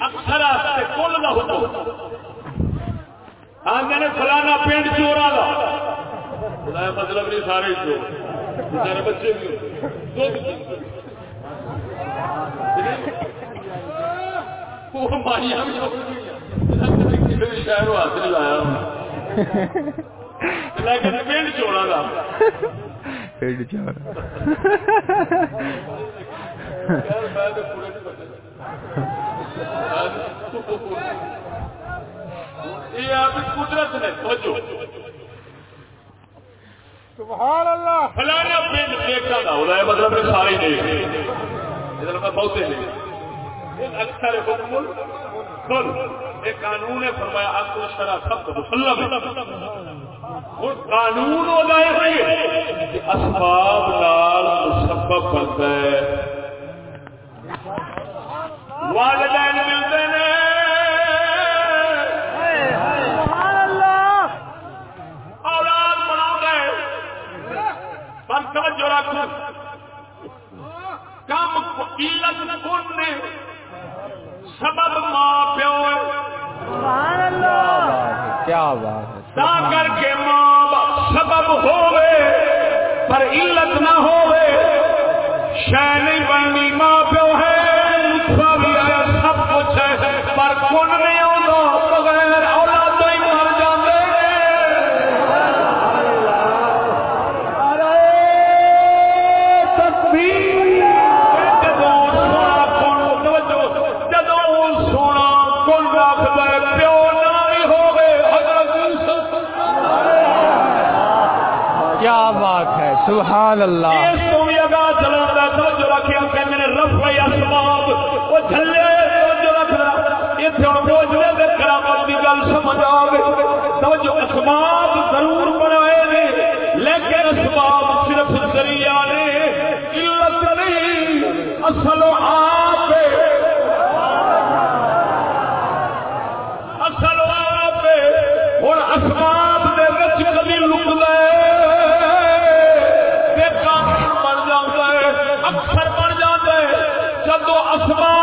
اکثر سے کل نہ ہو آگے ہاں، نے فلانا پینٹ چورا لا مطلب نہیں، سارے چور سارے بچے بھی۔ ہوتے شہر ہاتھ نہیں لایا۔ لیکن پنڈ چوڑا کا پیڑ چار یہ آپ قدرت نے سوچو سبحان اللہ۔ فلانا پنڈ دیکھا نہ ہو رہا ہے مطلب میں سارے دیکھ ادھر میں بہتے نہیں۔ اکثر حکم کل ایک قانون ہے فرمایا عقل شرع سب کو مسلم اور قانون کہ اسباب نال مسبب بنتا ہے۔ والدین ملتے ہیں۔ سبحان اللہ اولاد بنا گئے پر توجہ رکھو۔ کم نے سبب ماں پیو ہے۔ سبحان اللہ۔ کیا بات کر کے سبب ہوئے پر علت نہ ہوئے شہ نہیں بن سبحان اللہ۔ آسمان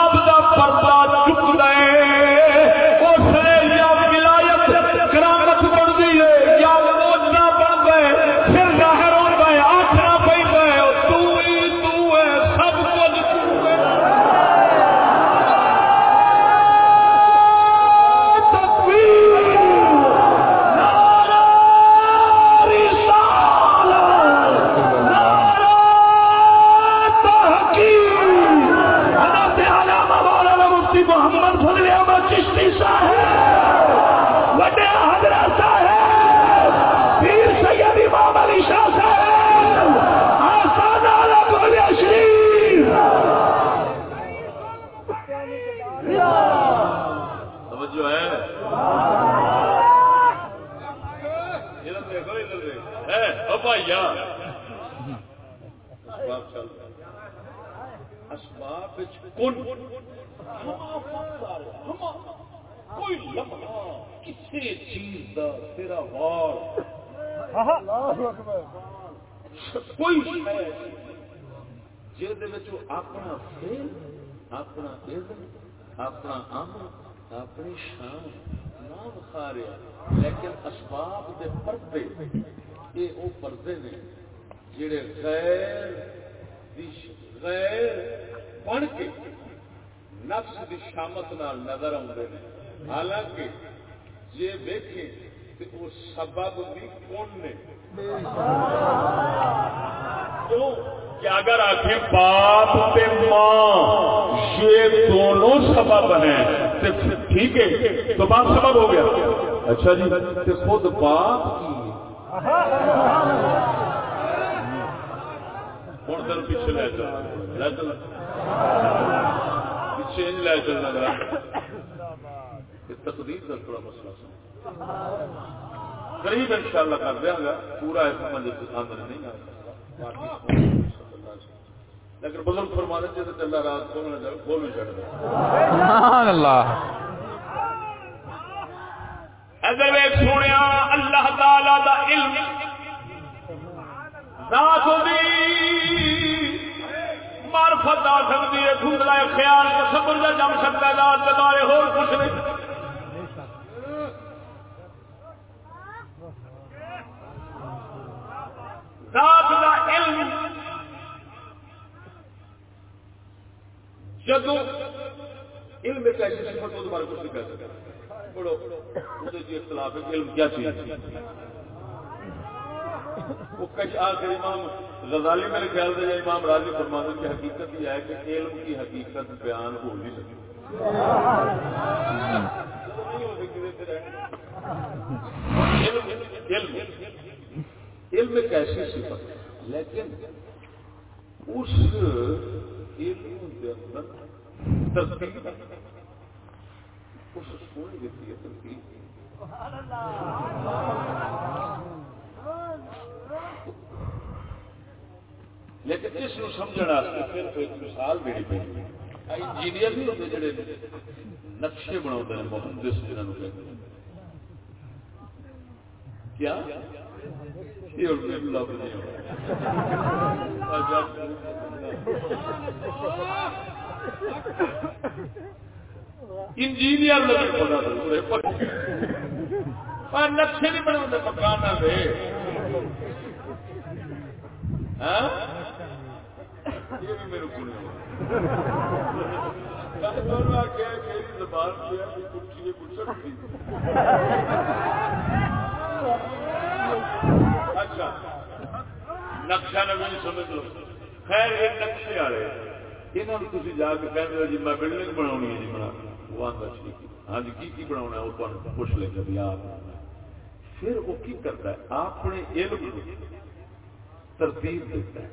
لیکن اسباب دے پردے یہ وہ پردے نے جڑے غیر دی- غیر بن کے نفس دی شامت نال نظر آتے ہیں حالانکہ جے ویکھے تو وہ سبب بھی کون نے؟ کیوں؟ کہ اگر آخیں باپ تے ماں، یہ دونوں سبب ہیں ٹھیک ہے، تو باپ سبب ہو گیا۔ اچھا جی تو خود باپ کی؟ ہوں تین پیچھے لے چل لے چل۔ پیچھے نہیں لے چلنا ذرا یہ تقدیر کا تھوڑا مسئلہ سن۔ قریب ان شاء اللہ کر دیا گا۔ پورا سمجھ نہیں آ لیکن بزرگ فرما دے جیسے اللہ رات کھولنا چاہے کھول بھی چڑھ۔ دے سبحان اللہ۔ ادھر ویک سونے اللہ تعالی دا علم ذات دی معرفت آ سکتی ہے، دھندلا خیال، تصور کا جم سکتا ہے ذات کے بارے اور کچھ نہیں۔ ذات دا علم جدو علم ایک ایسی صفت ہو کچھ نہیں کہہ سکتا۔ پڑھو۔ اختلاف علم کیا وہ کچھ آخر امام غزالی میرے خیال سے امام راضی فرمانے کی حقیقت یہ ہے کہ علم کی حقیقت بیان ہو نہیں سکتی۔ علم علم ایک ایسی صفت لیکن اس علم کے اندر ترتیب اس سوچ دیتی ہے ترتیب لیکن اس نو سمجھنا پھر ایک مثال دینی پی انجینئر بھی ہوتے جڑے نقشے بنا مہندس جنہوں کہتے ہیں کیا؟ یہ لب نہیں ہو انجینئر نقشے نہیں بنے ہوتے مکان میرے کو نہیں زبان کیا کچھ کچھ اچھا نقشہ نوی سمجھ لو خیر یہ نقشے والے یہاں تھی جا کے کہتے ہو جی میں بلڈنگ بنا جی بنا وہ آتا ٹھیک ہاں جی کی کی بنا وہ تمہیں پوچھ لیں گے بھی آپ پھر وہ کی کرتا ہے؟ اپنے علم ترتیب دیتا ہے۔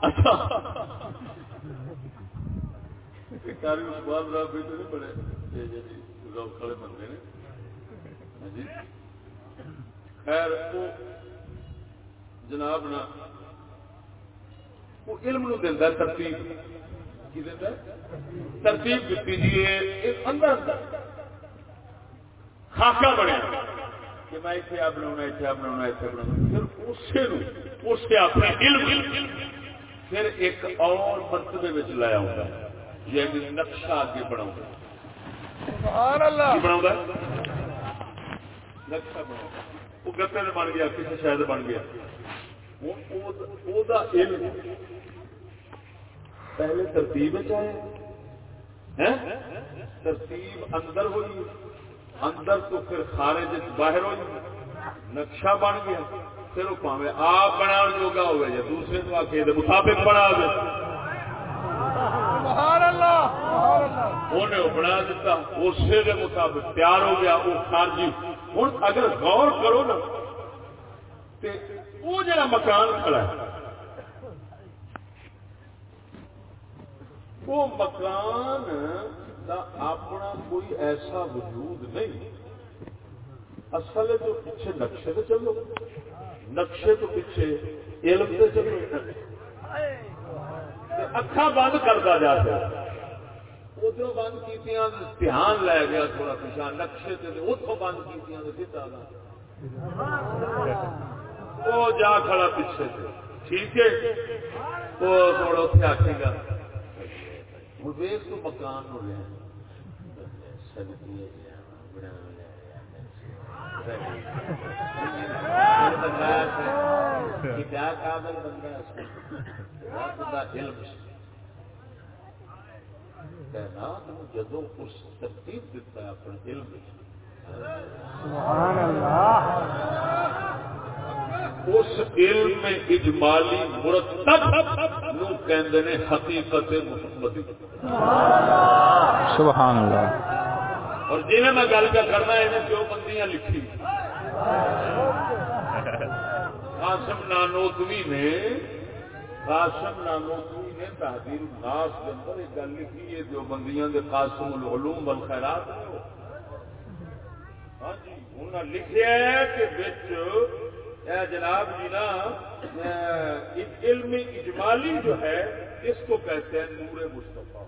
اچھا۔ کاری اسباب بڑے جی، کھڑے بندے نے ہاں جی۔ خیر، وہ جناب وہ علم نو دینا ترتیب۔ ترتیب دیتی جی اندر خاکہ بنے کہ میں اتنے آ بنا اتنے آ بنا اتنے بنا پھر اسے نو اسے اپنے علم پھر ایک اور مرتبے میں لایا ہوتا ہے یعنی نقشہ آگے بنا نقشہ بنا وہ گتے بن گیا کسی شاید بن گیا۔ علم. پہلے ترتیب چاہے ترتیب اندر ہوئی. اندر تو پھر خارج باہر ہوئی. نقشہ بن گیا. پھر وہ پاوے آپ بنا جوگا ہوئے یا دوسرے تو آ کے مطابق بنا اللہ انہیں بنا دیتا. اسی کے مطابق تیار ہو گیا. وہ خارجی. ہوں اگر غور کرو نا تے وہ جڑا مکان کھڑا ہے۔ وہ مکان دا اپنا کوئی ایسا وجود نہیں۔ اصل تو پیچھے نقشے تو چلو۔ نقشے تو پیچھے علم سے چلو۔ اکھا بند کرتا جا سکتا ادھر بند کی دھیان لے گیا تھوڑا پیچھا۔ نقشے سے اتوں بند کی سیدھا۔ وہ جا کھڑا پیچھے سے۔ ٹھیک ہے؟ وہ تھوڑا اتنے آخے گا، ہوں تو مکان ہو رہے ہیں جدو اس ترتیب دیتا ہے اپنے علم سبحان اللہ۔ اس علم اجمالی مرتب نو کہندے نے حقیقت محمدی۔ سبحان اللہ۔ اور جی میں گل کر کرنا ہے جو بندیاں لکھی۔ قاسم نانوتوی نے قاسم نانوتوی نے تحریر ناس کے اندر ایک گل لکھی ہے جو بندیاں دے قاسم العلوم والخیرات ہاں جی انہوں نے لکھا ہے کہ بچ اے جناب جی نا علم اجمالی جو ہے اس کو کہتے ہیں نور مصطفیٰ۔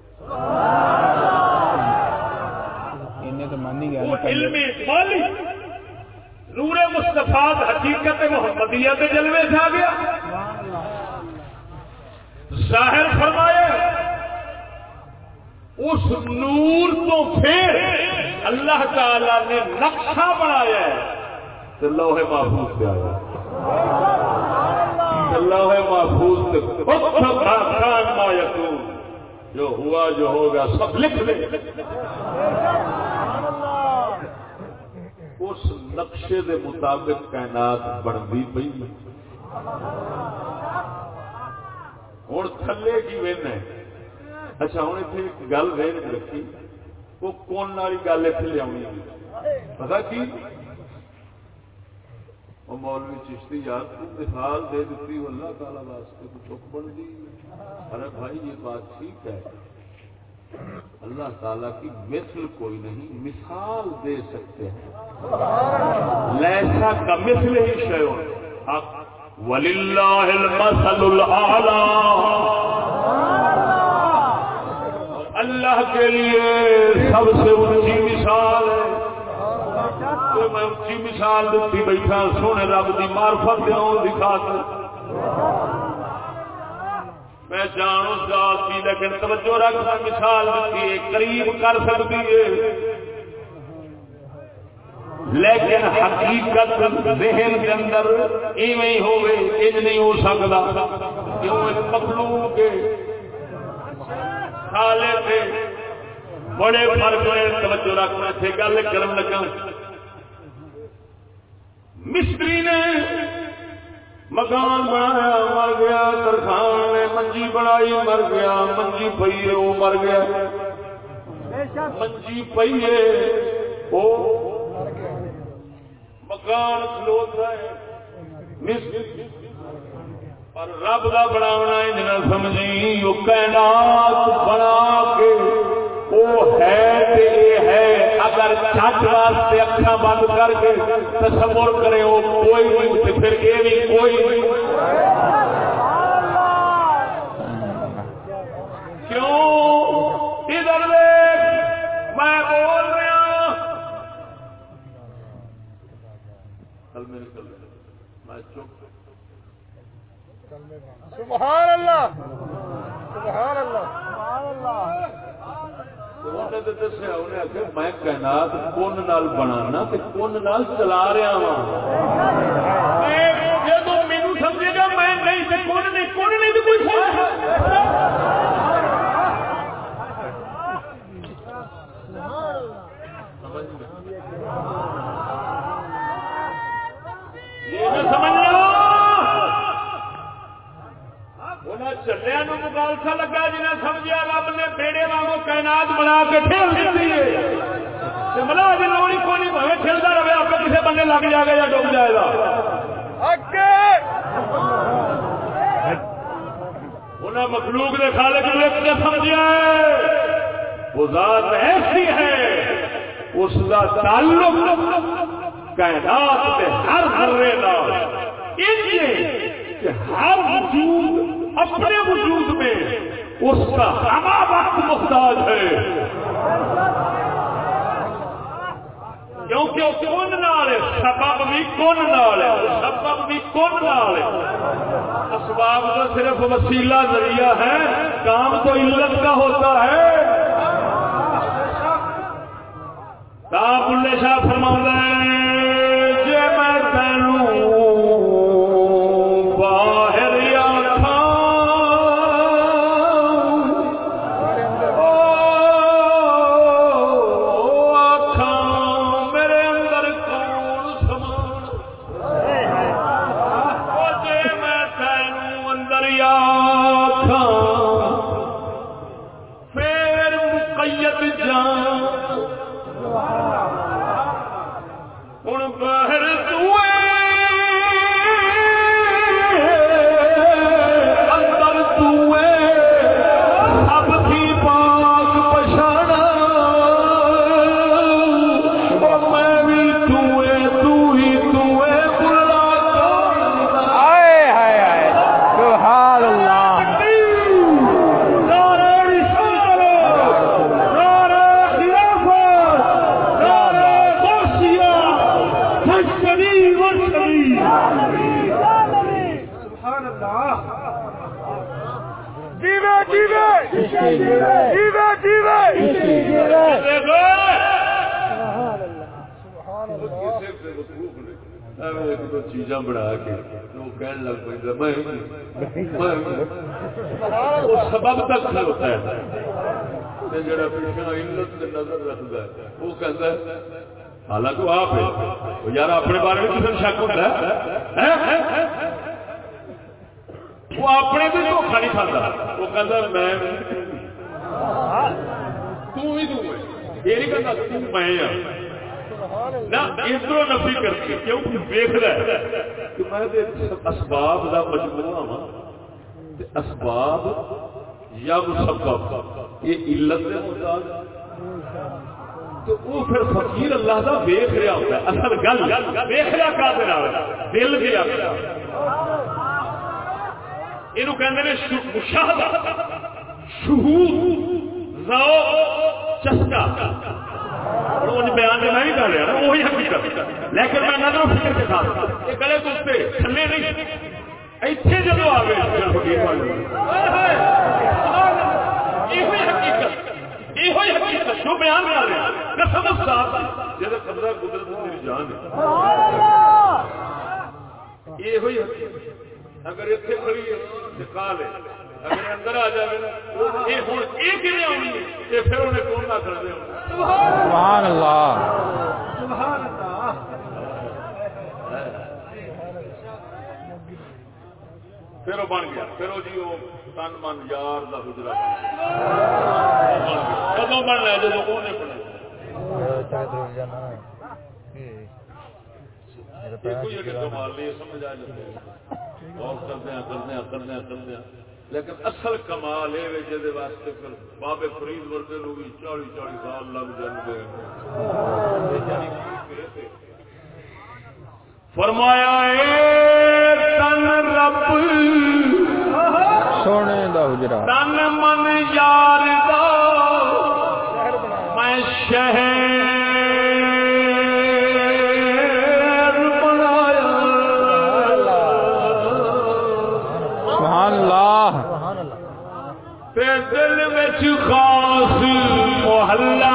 انہیں تو مان ہی گیا۔ وہ علم اجمالی۔ نور مصطفیٰ حقیقت محمدیہ کے جلوے سے آ گیا۔ ظاہر فرمایا اس نور تو پھر اللہ تعالی نے نقشہ بنایا ہے۔ لوہے محفوظ سے آیا۔ تو لوہے محفوظ ما یکون۔ جو ہوا جو ہوگا سب لکھ لے۔ اس نقشے دے مطابق کائنات بنتی پی ہوں تھلے کی وین ہے۔ اچھا ہوں اتنے ایک گل وین رکھی۔ وہ کون والی گل اتنے لیا پتا کی؟ وہ مولوی چشتی یار تو مثال دے دیتی وہ اللہ تعالی واسطے تو چپ بن گئی ارے بھائی یہ بات ٹھیک ہے اللہ تعالیٰ کی مثل کوئی نہیں مثال دے سکتے ہیں لیسا کا مثل ہی شیو وللہ المثل الاعلی اللہ کے لیے سب سے اونچی مثال ہے میں اونچی مثال دیتی بیٹھا سونے رب کی مارفت دکھا کر میں جانو ذات کی لیکن توجہ رکھنا مثال دیتی ہے قریب کر سکتی ہے لیکن حقیقت ذہن کے اندر ایویں ہی ہوگی نہیں ہو سکتا کیوں اس کے کھالے تھے بڑے فرق ہوئے توجہ رکھنا تھے گل کرن لگا مستری نے مکان بنایا، مر گیا، ترخان نے منجی بنائی، مر گیا، منجی پی ہے، وہ مر گیا۔ منجی پی ہے، وہ مکان کھلوتا ہے۔ پر رب کا بناونا انجنا سمجھی وہ کائنات بنا کے چھت واسطے اکھا بند کر کے تصور کرے وہ کوئی نہیں پھر یہ بھی کوئی نہیں۔ کیوں؟ ادھر دیکھ میں بول رہا کل کل میں چپ۔ سبحان اللہ۔ سبحان اللہ۔ سبحان اللہ۔ دسیا انہیں آخیا میں کائنات کن نال بنانا کن نال چلا رہا وا جب مینو سمجھے گا میں نہیں نہیں نہیں تو کوئی چلیا نو مبالسا لگا جنہیں سمجھا رب نے بیڑے واگو کائنات بنا کے ٹھیل دیتی ہے ملا جی لوڑی کو نہیں بھاوے رہے آپ کسی بندے لگ جائے گا یا ڈوب جائے گا انہیں مخلوق خالق نے ایک نے سمجھا ہے وہ ذات ایسی ہے اس کا تعلق کائنات کے ہر ذرے نال کہ ہر وجود اپنے وجود میں اس کا ہما وقت محتاج ہے۔ کیونکہ وہ کون نال ہے؟ سبب بھی کون نال ہے؟ سبب بھی کون نال ہے؟ اسباب کا صرف وسیلہ ذریعہ ہے، کام تو علت کا ہوتا ہے۔ کہا بلے شاہ فرما جی یہ نہیں کہتا تو میں ہاں نہ ادھر نفی کر کے کیوں رہا ہے کہ میں اسباب دا مجموعہ ہاں اسباب یا مسبب یہ علت محتاج تو وہ پھر فقیر اللہ دا دیکھ رہا ہوتا ہے اصل گل دیکھ رہا کا دل دی اپنا اینو مشاہدہ ذوق چسکا۔ وہ بیان میں نہیں کر رہا نا وہی حقیقت لیکن میں نظر و فکر کے ساتھ یہ گلے تو اتنے تھلے نہیں۔ اتنے جب آ گئے۔ یہ حقیقت یہ حقیقت۔ جو بیان کر رہے ہیں قسم صاحب جب قبضہ قدرت میری جان ہے۔ یہ حقیقت۔ اگر اتنے کھڑی ہے کال ہے۔ اگر اندر آ جائے یہ ہوں یہ کھے آنی ہے یہ پھر انہیں کون نہ کر دے سبحان اللہ۔ سبحان اللہ پھر وہ بن گیا۔ پھر وہ جی وہ تن من یار کا گزرا کدو بن لیا جب انہیں پڑھا کوئی کمال نہیں سمجھ آ جاتے اور کرتے ہیں کرتے ہیں کرتے ہیں کرتے ہیں۔ لیکن اصل کمال یہ جہد واسطے پھر بابے فرید ورگے لوگ چالی چالی سال لگ جاتے فرمایا تن رب سونے دا حجرا تن من یار دا میں شہر خاص محلہ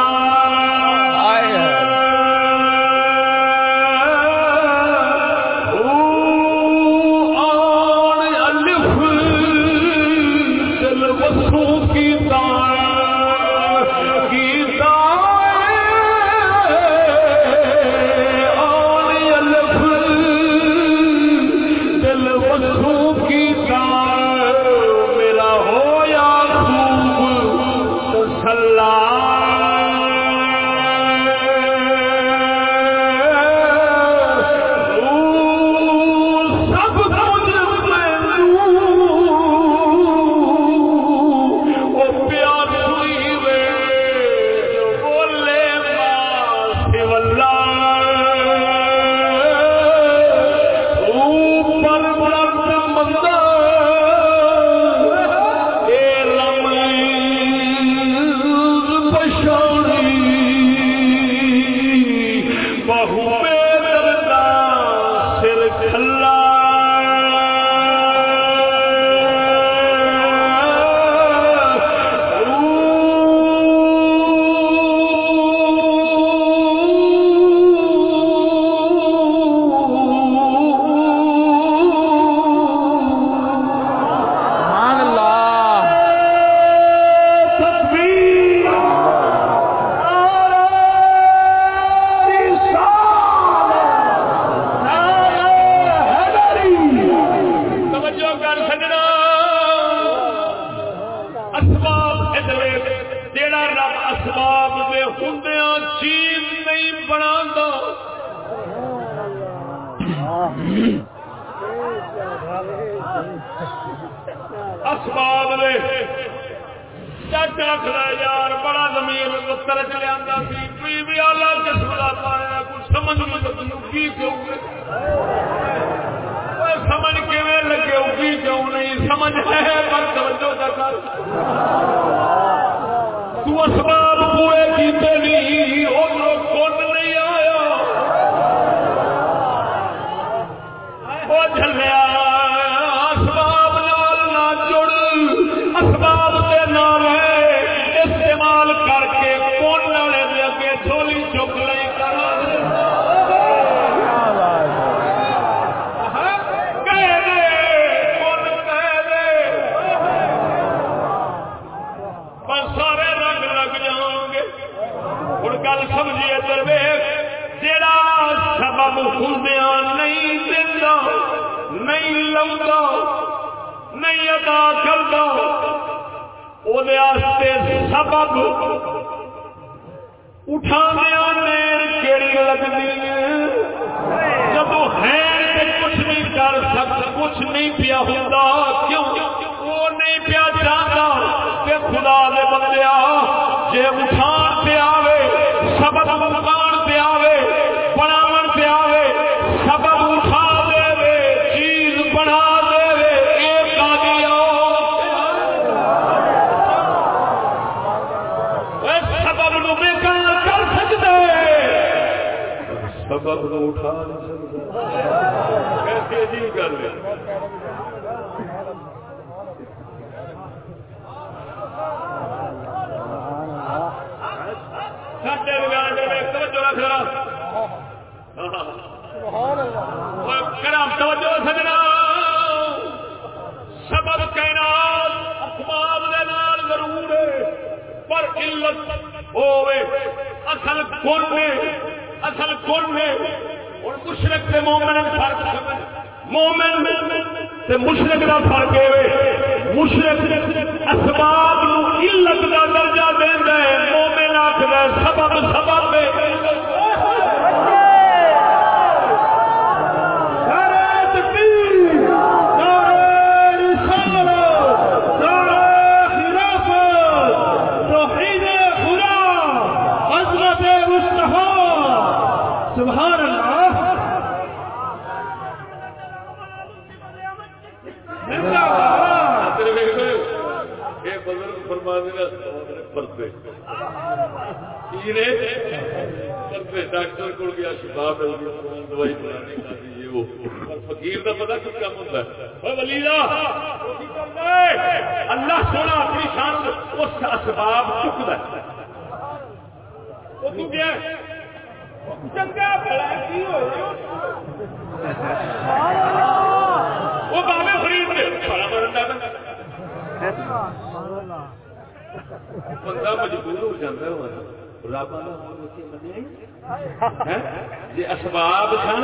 آخر یار، بڑا زمین پتر چ لیا سی۔ بھی آلہ قسم کا پایا کچھ سمجھ نہیں کی کیوں سمجھ کی لگے اگی کیوں نہیں سمجھ ہے، پر توجہ کا کر۔ تو اسباب پورے کیتے نہیں۔ سبب اٹھانے نیر کیڑی لگنی جب ہے کچھ نہیں کر سکتا کچھ نہیں پیا ہوتا میں توجہ رکھ توجہ سجنا سبب کائنات اسباب دے نال ضرور ہے پر علت ہوے اصل کون نے اصل کون نے اور مشرق تے مومن فرق مومن تے مشرق دا فرق ہے مشرق اسباب نو علت دا درجہ دیندا ہے مومن سبب سبب ڈاکٹر کو گیا شفا مل دوائی بنانے کا یہ وہ۔ فقیر کا پتا کچھ کام ہوتا ہے۔ ولی اللہ سونا اپنی شان اس اسباب چکتا ہے۔ وہ تو چنگا کی وہ بابے فرید نے۔ بڑا بندہ مجبور ہو جاتا ہے۔ جی اسباب سن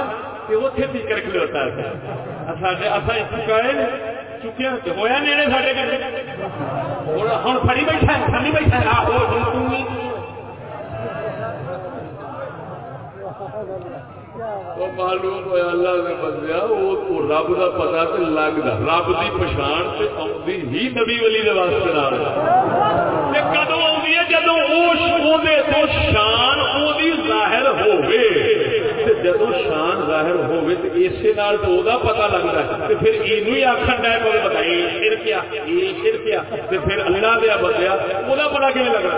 تو اتنے بھی کر کھلوتا چکائے چکیا ہوا نیڑے سارے ہوں فری بیٹھا فری بیٹھا وہ معلوم ہوا اللہ نے بندیا وہ رب کا پتا تو لگتا رب کی پچھان سے آتی ہی نبی ولی واسطے کدو آئی ہے؟ جدو تو شان وہ ظاہر ہوے جدو شان ظاہر ہوے تو اسی نال تو وہ پتا لگتا ہے۔ تو پھر یہ آخر ڈائ پہ بتائی پھر کیا یہ پھر کیا تو پھر اللہ دیا بندیا وہ پتا کیون لگنا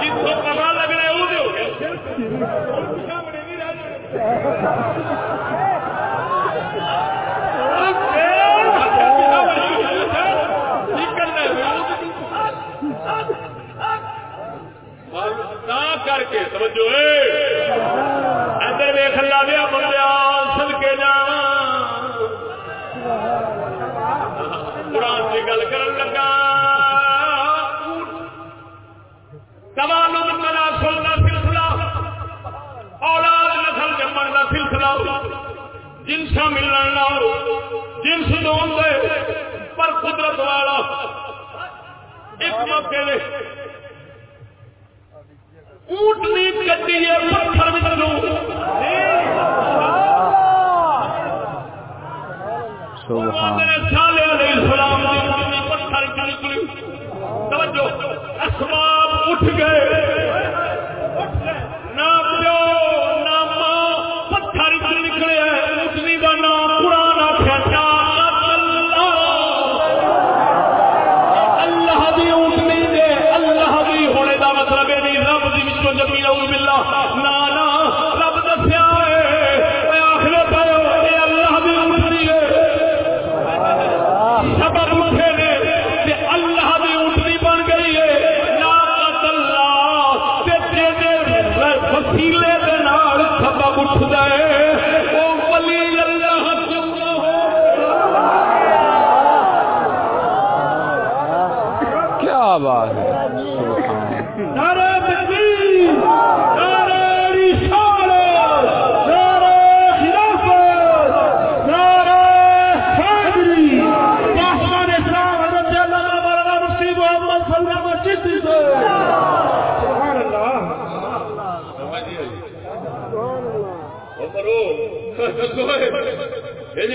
جتوں پتا لگنا ہے، وہ ہو گیا کر کے سمجھو ادھر ویخ لا دیا بندیا سل کے جا قرآن کی گل کر لگا۔ سوال سلسلہ جنسا ملنا جنس دون دے پر قدرت والا۔ ایک موقع اونٹنی کٹی ہے پتھر نکلی توجہ اسباب اٹھ گئے۔ نہ پیو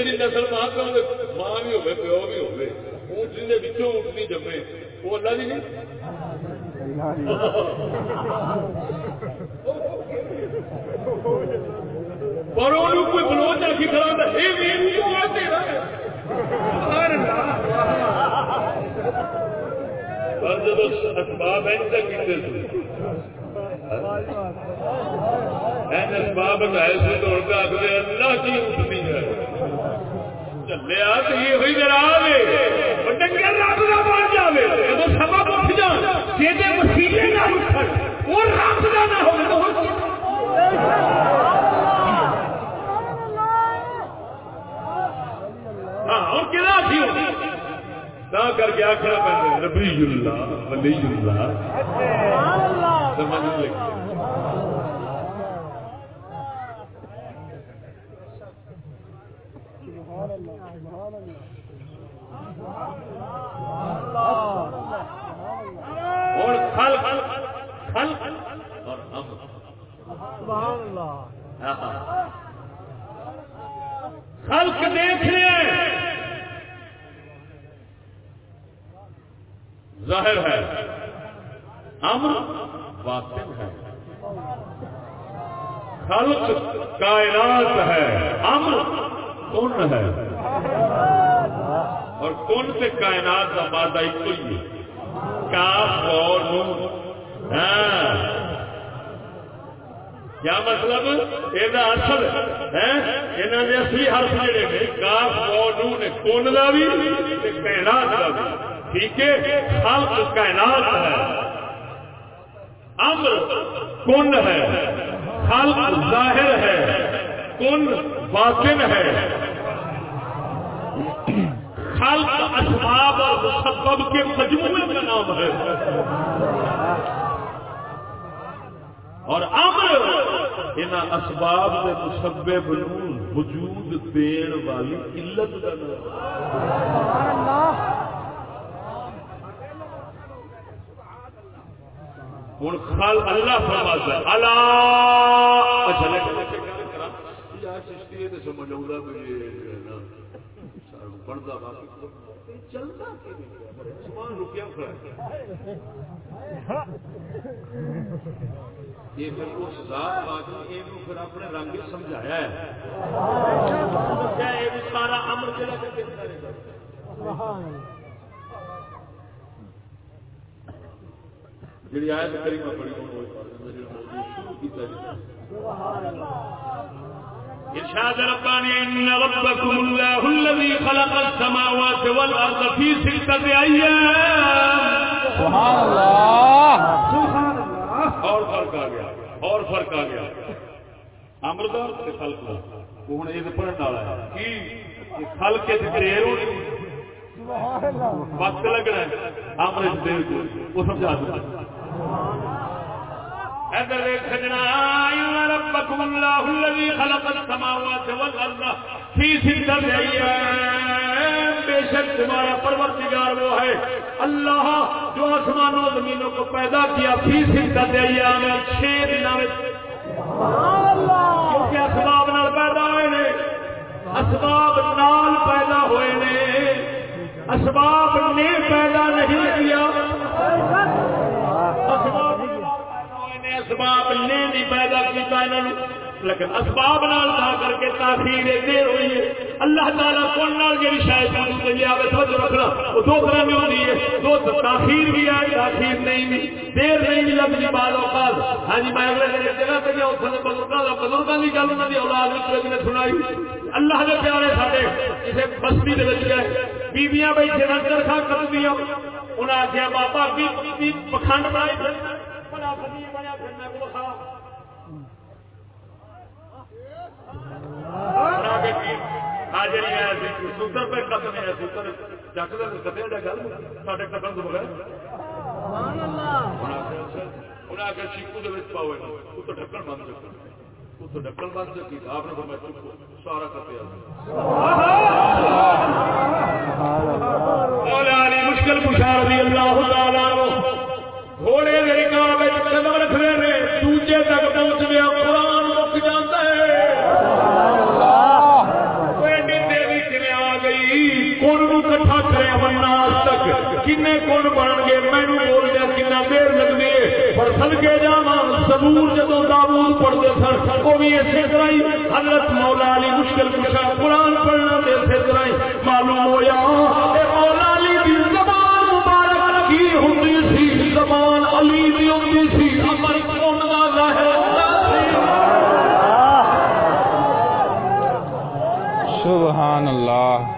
جی نسل ماں پیو ماں بھی ہوگی پیو بھی ہوگی اونٹنی دے وچوں اونٹنی جمے وہ اللہ دی نہیں پر کوئی بلوچ آکی کھڑا ہے پر جب اسباب ایسا کیتے تھے اسباب ہٹائے سے دوڑ کے اللہ کی اٹھنی آ تو یہ ہوئی ڈنگر رب کا بن جاوے جب سبب اٹھ جان جیسے وسیلے نہ اٹھن وہ رب کا نہ ہو ہاں کر کے آخر پہ نبی اللہ ولی اللہ سمجھ لگی اور خل خل اور امر ہاں، ہاں۔ خلق دیکھ رہے ہیں ظاہر ہے امر باطن ہے خلق کائنات ہے امر کن ہے؟ اور کن سے کائنات کا مادہ ایک ہی ہے؟ کاف اور نون۔ ہاں۔ کیا مطلب؟ یہ اصل ہے۔ یہاں کے اصلی حرف جڑے نے، کاف اور نون کن کا بھی کائنات کا بھی ٹھیک ہے؟ خلق کائنات ہے۔ امر کن ہے؟ خلق ظاہر ہے، کن باطن ہے۔ خلق اسباب اور مسبب کے مجموعے کا نام ہے۔ اور امر ان اسباب کے مسبب وجود دین والی علت کا نام ہوں خال اللہ فرماتا ہے اللہ اچھا لیکن یار چشتی ہے تو سمجھ آؤں گا کہ یہ نا پڑھتا باقی چلتا سمان روپیہ کھڑا ہے؟ یہ پھر اس ذات پاک نے یہ پھر اپنے رنگ سمجھایا ہے۔ سارا امر جڑا کہ جڑی آیت کریمہ پڑھی کیتا ہے ارشاد ربانی ان ربكم الله الذي خلق السماوات والارض في سته ايام سبحان اللہ! سبحان اللہ اور فرق آ گیا اور فرق آ گیا۔ امردا تے خلق دا ہن یہ پڑھن والا ہے۔ کی؟ کہ خلق کے دیر ہونی وقت لگنا ہے۔ امر دیر کو وہ سمجھا دوں ادھر سجنا ان ربكم الله الذي خلق السماوات والارض۔ في سته ايام بے شک تمہارا پروردگار وہ ہے۔ اللہ جو آسمانوں و زمینوں کو پیدا کیا، فی شدت ایام، چھ دنوں میں سبحان اللہ کیونکہ اسباب نال پیدا ہوئے نے۔ اسباب نال پیدا ہوئے نے۔ اسباب نے پیدا نہیں کیا۔ اسباب نے نہیں پیدا کیا انہوں لیکن اسباب نال تھا کر کے تاخیر دیر ہوئی ہے. اللہ تعالیٰ کون نال جی شاید توجہ رکھنا. وہ دو طرح میں ہوتی ہے. دو تاخیر بھی آئی تاخیر نہیں بھی. دیر نہیں بھی لگتی بعض اوقات. ہاں جی میں اگلے جگہ پہ گیا اس بزرگوں کا بزرگوں کی گل انہوں نے اولاد میں سنائی. اللہ کے پیارے سارے کسی بستی کے بچ گئے. بیبیاں بیٹھے نظر کھا کر دیا انہیں آخیا بابا پکھنڈ بنائی بنا بنیا پھر میں کو کھا سوتر پہ قدم ہے سوتر جگ کا کتنے گل سارے قدم تو بغیر انہیں آ کے چیکو پاؤ تو ڈکن بند تو ڈکن بند کی آپ نے میں چکو سارا کتیا مشکل پوچھا رضی اللہ تعالی گھوڑے میری قدم رکھ رہے ہیں دوجے تک پہنچ گیا قرآن مک جاتا ہے۔ کٹھا کرے امرناس تک؟ کن کون بن گئے مینو بول دیا کنا دیر لگتی ہے۔ پر سد کے جا سبور جدو دابور پڑھتے سن، وہ بھی اسی طرح ہی حضرت مولا علی مشکل پوچھا قرآن پڑھنا اسی طرح معلوم ہوا علی بھی ہوں سی امر کون کا ظاہر سبحان اللہ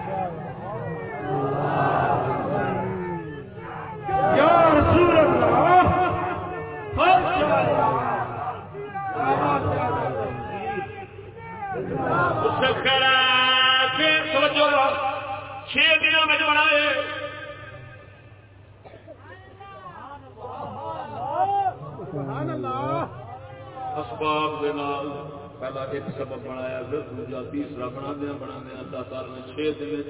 چھ دنوں میں بنائے اسباب پہلا ایک سبب بنایا پھر دوجا تیسرا بنا دیا بنا دیا دس نے چھ دن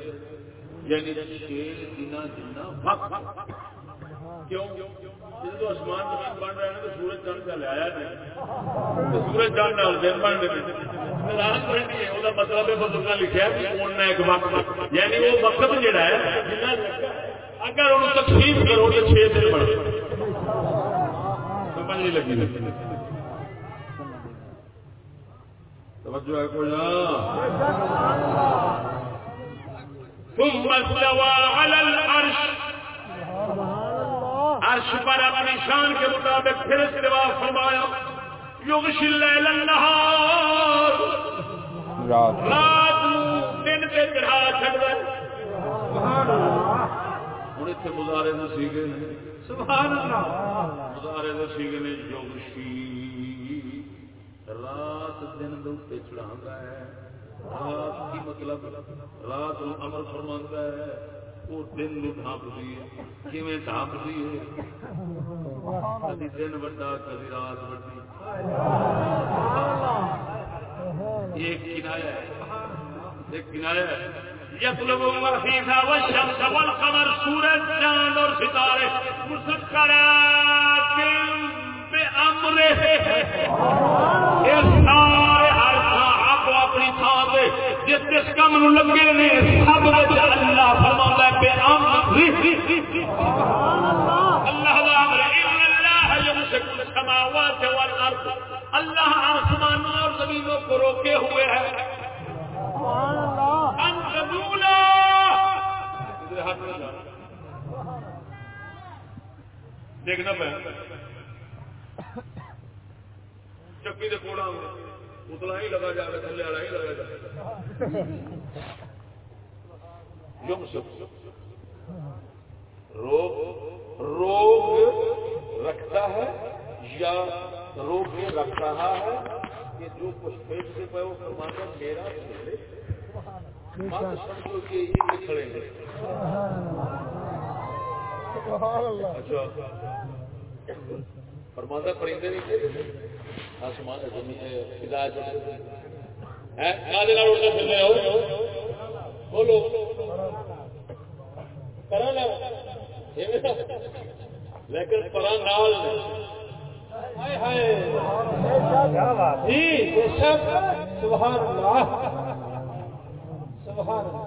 یعنی چھ دن جنا وقت۔ کیوں؟ جب آسمان زمین بن رہے ہیں تو سورج چند کا لیا نہیں۔ سورج چند دن بن رہے وہ مطلب ہے بزرگ لکھا ایک وقت۔ یعنی وہ وقت جہا ہے اگر انہوں تقسیم کرو تو چھ دن بڑھ سمجھ نہیں لگی۔ توجہ ہے کوئی ثم استوى على العرش. عرش پر اپنی شان کے مطابق پھر استوا فرمایا یغش اللیل رات رات دن پہ چڑھا چھڑ سبحان اللہ ہن ایتھے مظاہرے دے سیگے نے سبحان اللہ۔ مظاہرے دے سیگے نے یغشی رات دن دے اوپر چڑھاندا ہے۔ رات کی مطلب رات نو امر فرماندا ہے۔ وہ دن نو ڈھانپدی ہے۔ کیویں ڈھانپدی ہے؟ کبھی دن بڑا کبھی رات بڑی ایک کنایا ہے۔ ایک کنایا ہے۔ یطلب والشمس والقمر، سورج، چاند اور ستارے۔ مسکرات امرے یہ سارے ہر تھان آپ اپنی تھان جس جس کم نو لگے نے، سب اللہ فرماتا ہے امر اللہ امر اللہ یمسک السماوات والارض۔ اللہ آسمانوں اور زمینوں کو روکے ہوئے ہے ان میں دیکھنا چکی دے کوڑا اتلا ہی لگا جائے تھلے والا ہی لگا جائے سب روگ روگ رکھتا ہے یا روگ رکھ رہا ہے کہ جو کچھ پیٹ سے پہ وہ فرماتا میرا سمجھو کہ یہ کھڑے ہیں اچھا فرماتا پرندے نہیں تھے آسمان زمین فضا جو ہے۔ کالے نال اڑتے پھر رہے ہو؟ بولو۔ لیکن پر نال سبحان اللہ سبحان اللہ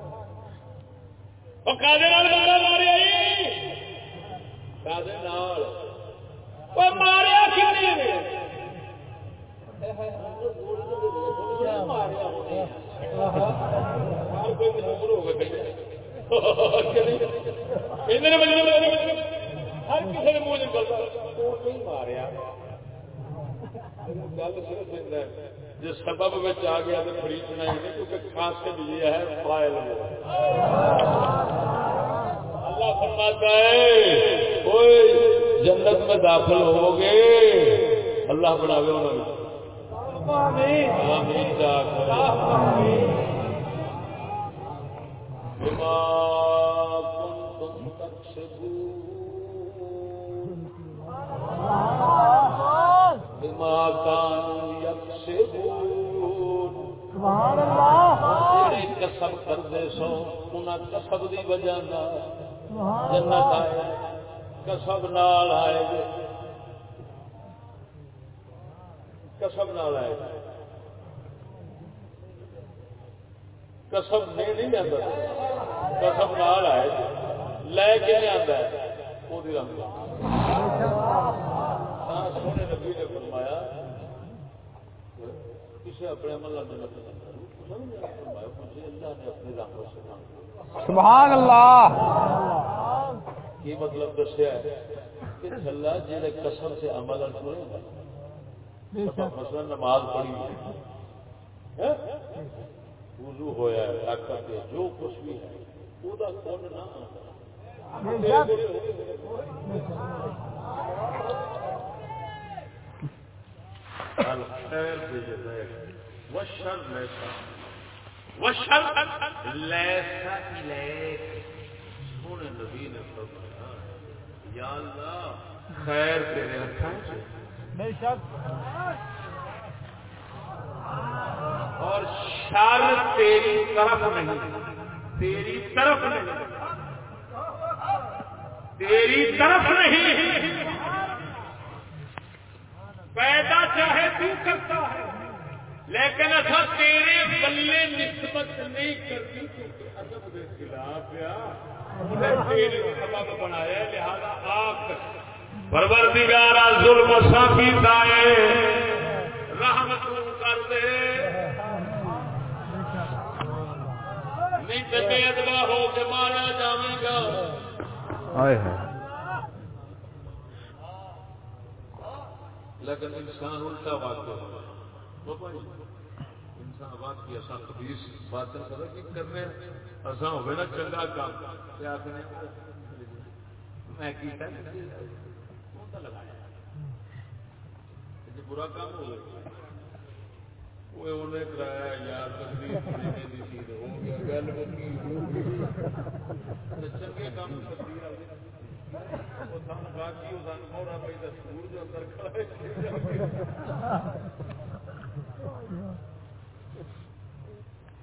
کادے مارا ماریا کادے ماریا سبب آ گیا تو خریدنا ہی نہیں کیونکہ بھی یہ ہے فائل اللہ فرماتا ہے کوئی جنت میں داخل ہو گے اللہ بناوے انہوں نے۔ کسب کرتے سو، انہاں کسب دی وجہ جنت آئے کسب نال آئے کسب نال آئے کسب نہیں نہیں لیا کسب نال آئے لے کے لیا وہ رنگ سونے نبی نے فرمایا کسی اپنے عمل سبحان اللہ یہ مطلب دسیا کہ چلا جی قسم سے عمل مثلا نماز پڑھی وضو ہویا ہے ہے جو کچھ بھی ہے وہ کون نہ الخير بجزائك والشر ليس والشر ليس إليك سونے نبی نے فرمایا۔ خیر تیرے ہاتھوں بے شک۔ اور شر تیری طرف نہیں۔ تیری طرف نہیں۔ تیری طرف نہیں۔ پیدا چاہے تو کرتا ہے۔ لیکن اصا تیرے بلے نسبت نہیں کرتی کیونکہ ادب کے خلاف سبب بنایا لہذا آپ پروردگارا ظلم ساکی دائے۔ رحمت کر دے۔ نہیں بے ادبا ہو کے مارا جائے گا۔ لیکن انسان الٹا واقع ہو انسان واقعی اصا خبیس بات پتا کی کرنے اصا ہوئے نا چنگا کام۔ میں برا کام ہو گیا۔ وہ کرایا، یار چنگے کام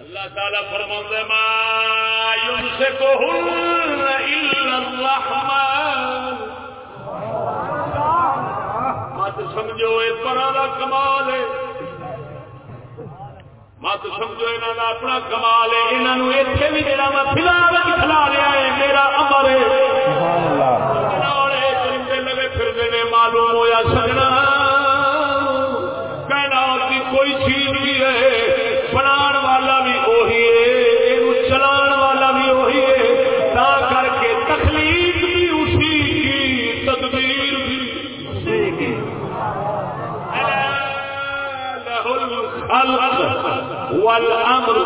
اللہ تعالی فرما سے کو مت سمجھو یہ پرا کمال ہے۔ مت سمجھو یہاں کا اپنا کمال ہے۔ یہاں اتنے بھی جا میں فلال کھلا رہا ہے میرا امر ہے۔ لگے پھر معلوم ہوا سجنا والامر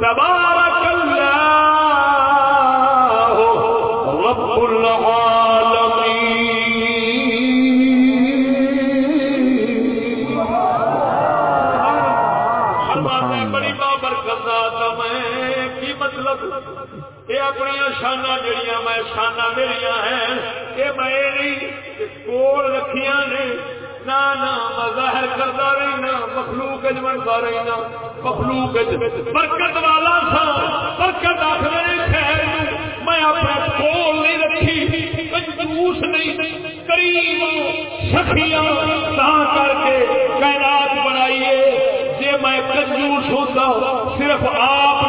تبارك الله رب العالمين. ذات میں، کی مطلب؟ یہ اپنی شاناں جڑیاں میں، شاناں میری ہیں یہ میں نہیں کول رکھیاں نے، نہ نہ ظاہر مخلوق اجمن رہنا مخلوق برکت والا سا۔ برکت آخر میں اپنے کول نہیں رکھی نہیں، کریم کر کے کائنات بنائیے۔ جی میں کنجوس ہوتا صرف آپ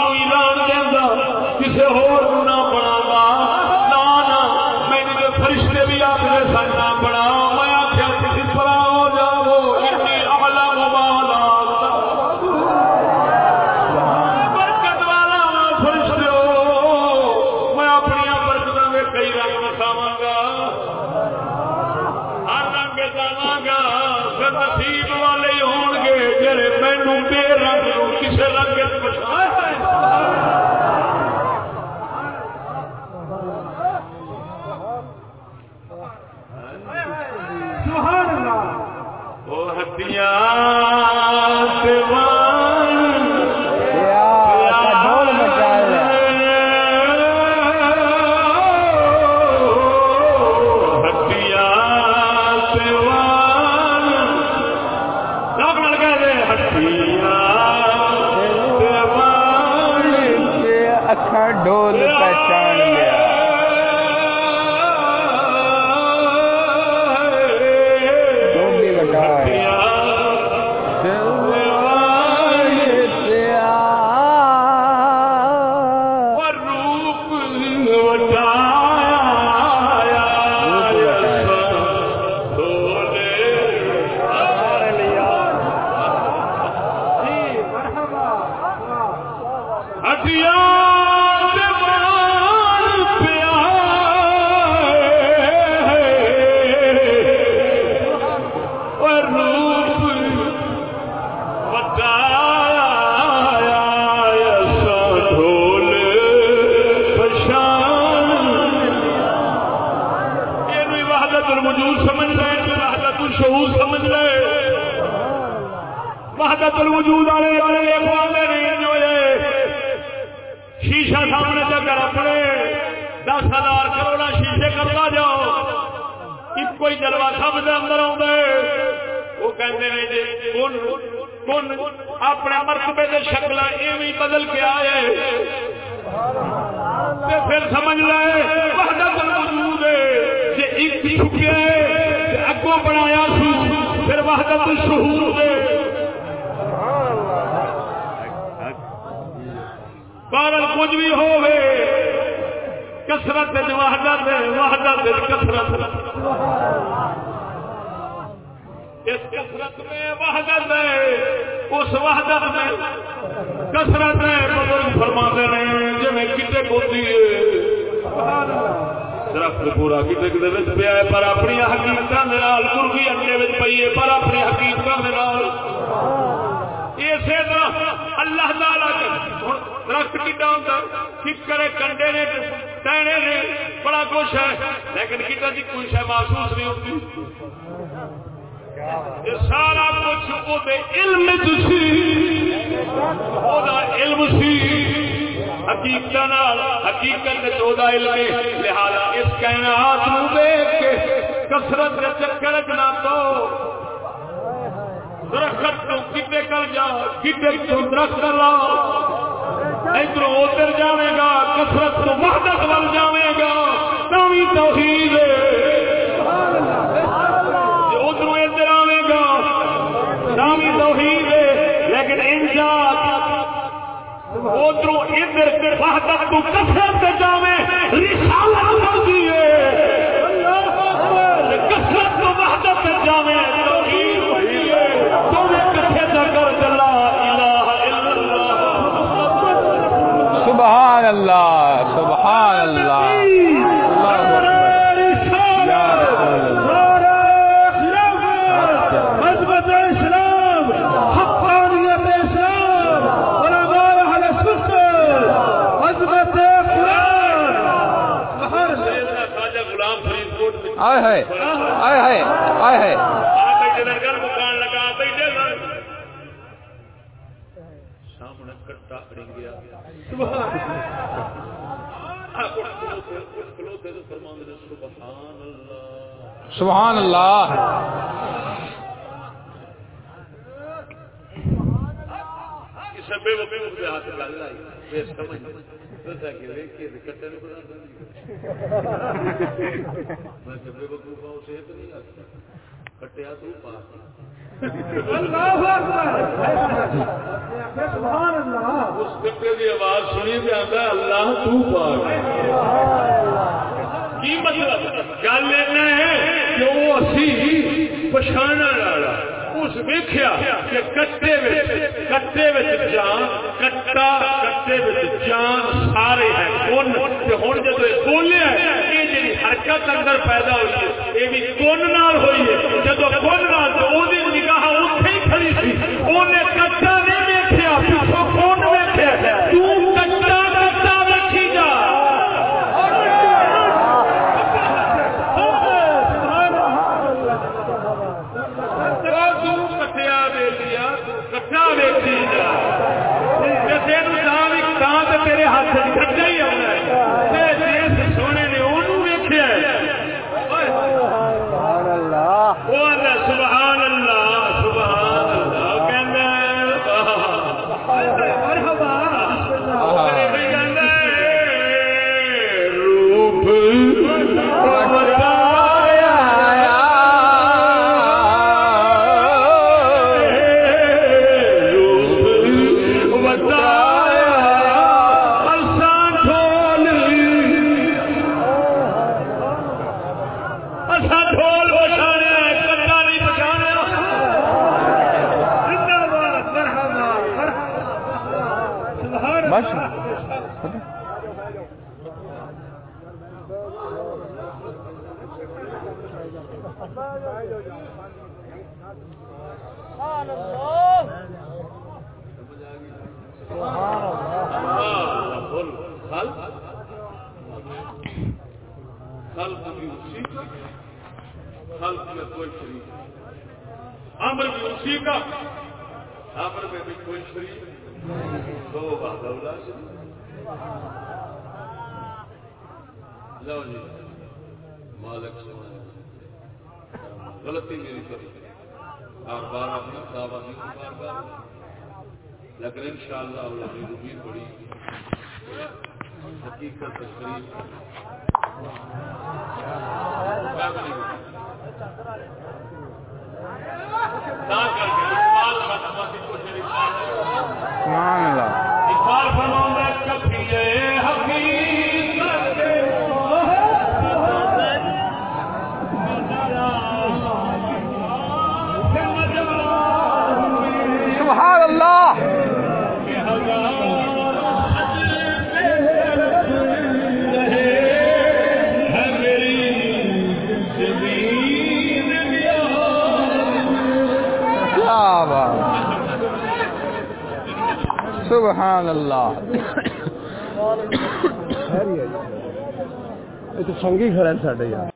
کسی ہو بنا نہیں آتا کٹیا تو پاس۔ اس کٹے کی آواز سنی پہ آتا اللہ تو پاک کی مطلب؟ گل ہے کہ وہ اسی پچھانا والا اس ویخیا کہ کٹے کٹے جان، کٹا، کٹے جان سارے ہیں۔ ہوں جب بولیا یہ جی حرکت اندر پیدا ہوئی ہے۔ یہ بھی کون نال ہوئی ہے جب کون نال تو وہ نگاہ اتنے ہی کھڑی سی انہیں نہیں دیکھا پیچھو کون لیکن انشاءاللہ شاء اللہ اللہ روبی بڑی حقیقت تقریب سبحان سبحان اللہ ਇਹ ਤਾਂ ਸੰਗੀ ਖੜਾ ਸਾਡੇ ਯਾਰ